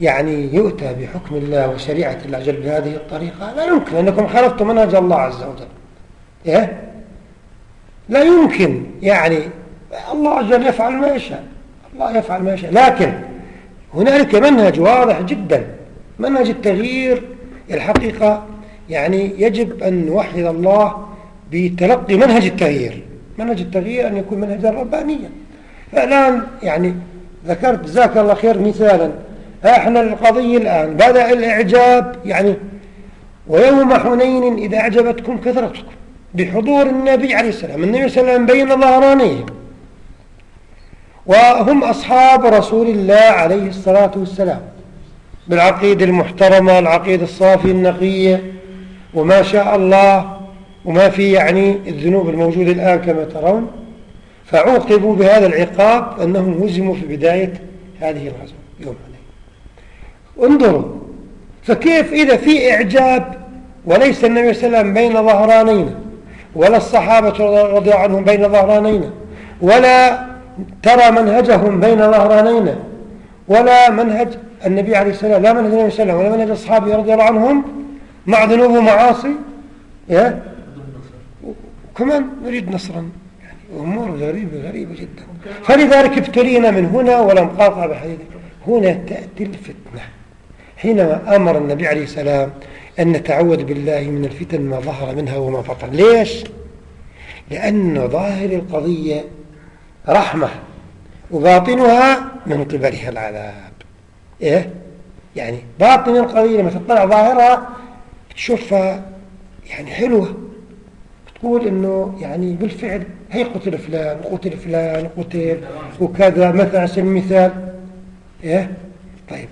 يعني يؤتى بحكم الله وشريعة الله جل بهذه الطريقة؟ لا يمكن أنكم خالفتم منهج الله عز وجل؟ لا يمكن يعني الله عز وجل يفعل ما يشاء. الله يفعل ما يشاء. لكن هنالك منهج واضح جدا. منهج التغيير الحقيقة يعني يجب أن نوحد الله بتلقي منهج التغيير. منهج التغيير أن يكون منهجا ربانيا. فالآن يعني ذكرت جزاك الله خير مثالا. إحنا القضية الآن بدأ الإعجاب يعني ويوم حنين إذا أعجبتكم كثرتكم. بحضور النبي عليه السلام. النبي صلى الله عليه وسلم بين ظهرانيه وهم أصحاب رسول الله عليه الصلاة والسلام. بالعقيدة المحترمة العقيدة الصافية النقية. وما شاء الله وما في يعني الذنوب الموجودة الآن كما ترون. فعوقبوا بهذا العقاب أنهم هزموا في بداية هذه الغزوة يوم عليه. انظروا فكيف إذا في إعجاب وليس النبي صلى الله عليه وسلم بين ظهرانينا؟ ولا الصحابة رضي عنهم بين ظهرانينا ولا ترى منهجهم بين ظهرانينا ولا منهج النبي عليه السلام لا منهج النبي عليه وسلم ولا منهج أصحابه رضي الله عنهم مع ذنوب ومعاصي. يا كمان نريد نصرا. يعني أمور غريبة غريبة جدا. فلذلك ابتلينا من هنا ولم قاطع بحديث. هنا تأتي الفتنة. حينما أمر النبي عليه السلام أن نتعوذ بالله من الفتن ما ظهر منها وما بطن. ليش؟ لأن ظاهر القضية رحمة وباطنها من قبلها العذاب. إيه؟ يعني باطن القضية لما تطلع ظاهرها تشوفها يعني حلوة. تقول إنه يعني بالفعل هي قتل فلان وقتل فلان وقتل وكذا مثلا على سبيل المثال. إيه؟ طيب.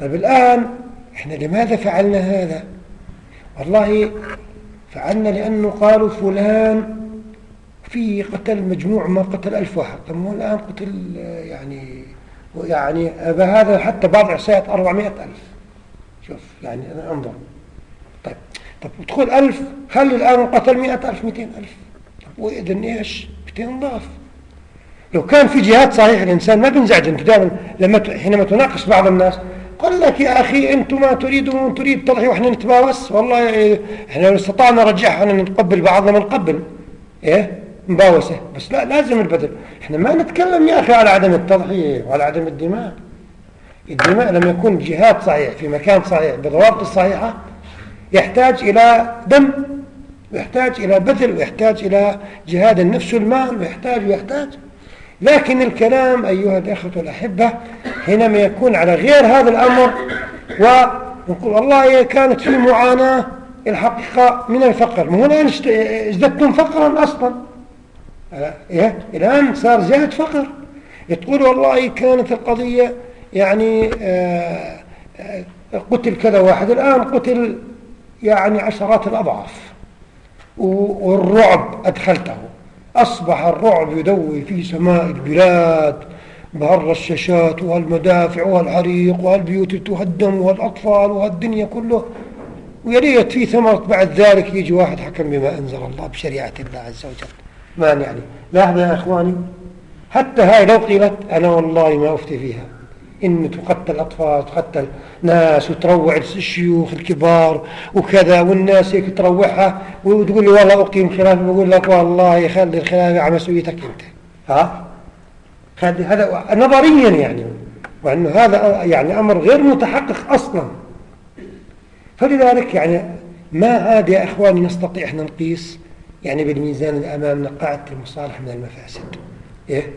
طيب الآن إحنا لماذا فعلنا هذا؟ والله فعلنا لأنه قالوا فلان في قتل مجموع ما قتل ألف واحد. طب هو الآن قتل يعني يعني هذا حتى بعض إحصائيات 400 ألف. شوف يعني أنظر. طيب طب تقول ألف خلي الآن قتل 100 ألف 200 ألف؟ طب وإذن إيش؟ 200 ضعف. لو كان في جهات صحيح الإنسان ما بينزعج أنت دائما لما حينما تناقش بعض الناس قال لك يا أخي أنتم ما تريدون تريد تضحي وإحنا نتباوس؟ والله إحنا لو استطعنا نرجعها نقبل بعضنا نقبل إيه؟ مباوسة بس لا لازم البذل إحنا ما نتكلم يا أخي على عدم التضحية وعلى عدم الدماء. الدماء لما يكون جهاد صحيح في مكان صحيح بالضوابط الصحيحة. يحتاج إلى دم ويحتاج إلى بذل ويحتاج إلى جهاد النفس والمال ويحتاج ويحتاج لكن الكلام أيها الأخوة الأحبة حينما يكون على غير هذا الأمر ونقول والله كانت في معاناة الحقيقة من الفقر. هنا ازددتم فقرا أصلا. إيه؟ الآن صار زاد فقر. تقول والله كانت القضية يعني آه، آه، قتل كذا واحد. الآن قتل يعني عشرات الأضعاف. والرعب أدخلته. أصبح الرعب يدوي في سماء البلاد بهالرشاشات وهالمدافع وهالحريق وهالبيوت تهدم وهالأطفال وهالدنيا كله. ويا ريت في ثمرة بعد ذلك يجي واحد حكم بما أنزل الله بشريعة الله عز وجل. ما يعني؟ لاحظ يا إخواني حتى هاي لو قيلت أنا والله ما أفتي فيها. إن تقتل أطفال تقتل ناس وتروع الشيوخ الكبار وكذا والناس هيك تروعها وتقول لي والله أقيم خلافة بقول لك والله خلي الخلافة على مسؤوليتك أنت. ها؟ هذا نظريا يعني وأن هذا يعني أمر غير متحقق أصلا. فلذلك يعني ما عاد يا إخواني نستطيع إحنا نقيس يعني بالميزان اللي أمامنا قاعدة المصالح من المفاسد. إيه؟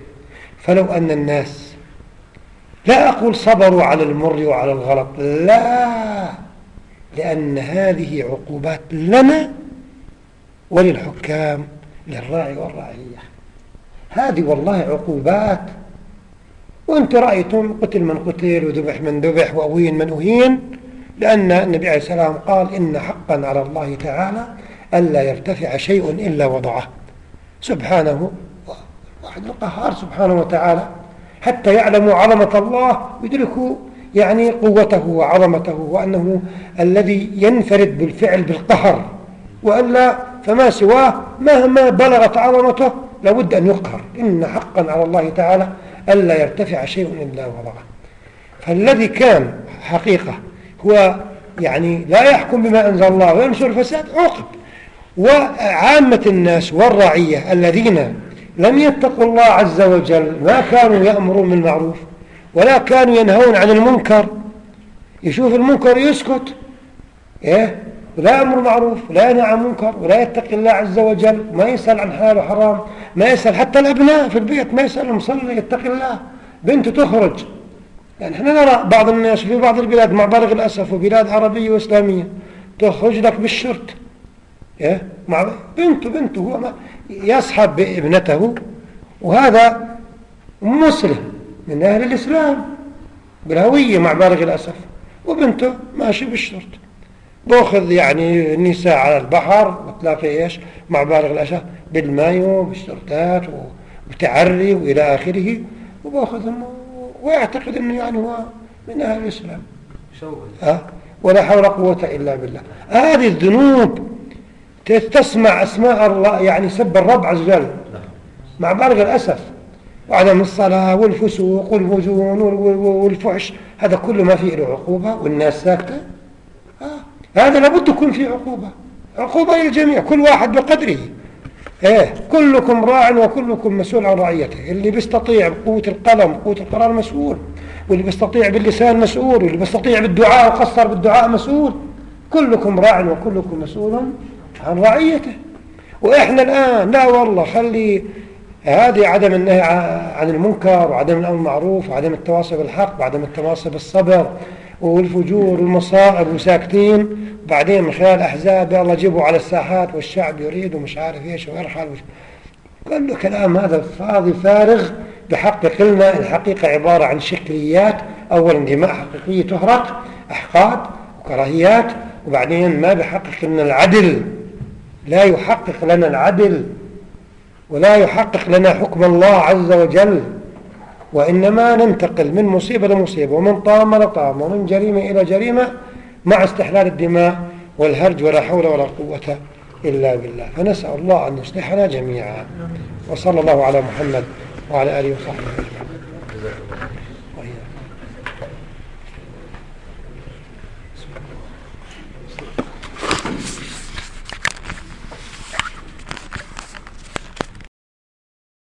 فلو أن الناس لا أقول صبروا على المر وعلى الغلط لا لأن هذه عقوبات لنا وللحكام للراعي والرعية. هذه والله عقوبات. وأنت رأيتم قتل من قتل وذبح من ذبح وأوين من أهين لأن النبي عليه السلام قال إن حقا على الله تعالى ألا يرتفع شيء إلا وضعه. سبحانه واحد القهار سبحانه وتعالى. حتى يعلموا عظمة الله ويدركوا يعني قوته وعظمته وأنه الذي ينفرد بالفعل بالقهر وألا فما سواه مهما بلغت عظمته لابد أن يقهر. إن حقا على الله تعالى ألا يرتفع شيء إلا وضعه. فالذي كان حقيقة هو يعني لا يحكم بما أنزل الله وينشر الفساد عوقب وعامة الناس والرعية الذين لم يتقوا الله عز وجل ما كانوا يأمرون بالمعروف ولا كانوا ينهون عن المنكر. يشوف المنكر يسكت إيه؟ ولا يأمر معروف ولا ينهى عن منكر ولا يتقي الله عز وجل ما يسأل عن حلال وحرام ما يسأل حتى الأبناء في البيت ما يسأل المصلي يتقي الله. بنته تخرج. يعني إحنا نرى بعض الناس في بعض البلاد مع بالغ الأسف وبلاد عربية وإسلامية تخرج لك بالشرط؟ مع بنته بنته هو يصحب بابنته وهذا مسلم من أهل الإسلام بالهوية مع بالغ الأسف وبنته ماشي بالشرط. بأخذ يعني النساء على البحر وتلاقي إيش؟ مع بالغ الأسف بالمايو بالشرطات وبتعري وإلى آخره وباخذهم ويعتقد أنه يعني هو من أهل الإسلام. أه؟ ولا حول قوة إلا بالله. هذه الذنوب تسمع أسماء الله يعني سب الرب عز وجل. مع بالغ الأسف. وعدم الصلاة والفسوق والفجون والفحش هذا كله ما فيه له عقوبة والناس ساكتة. آه. هذا لابد يكون فيه عقوبة. عقوبة للجميع كل واحد بقدره. إيه. كلكم راع وكلكم مسؤول عن رعيته. اللي بيستطيع بقوة القلم بقوة القرار مسؤول. واللي بيستطيع باللسان مسؤول. واللي بيستطيع بالدعاء وقصر بالدعاء مسؤول. كلكم راع وكلكم مسؤول. عن رعيته وإحنا الآن لا والله خلي هذه عدم النهي عن المنكر وعدم الأمر المعروف وعدم التواصي بالحق وعدم التواصي بالصبر والفجور والمصائب وساكتين وبعدين من خلال أحزاب الله جيبوا على الساحات والشعب يريد ومش عارف إيش ويرحل وش. قال له كلام هذا فاضي فارغ بحقق لنا الحقيقة عبارة عن شكليات. أولا دماء حقيقية تهرق أحقاد وكراهيات وبعدين ما بحقق لنا العدل. لا يحقق لنا العدل ولا يحقق لنا حكم الله عز وجل وإنما ننتقل من مصيبة لمصيبة ومن طامة لطامة ومن جريمة إلى جريمة مع استحلال الدماء والهرج ولا حول ولا قوة إلا بالله. فنسأل الله أن يصلحنا جميعا. وصلى الله على محمد وعلى آله وصحبه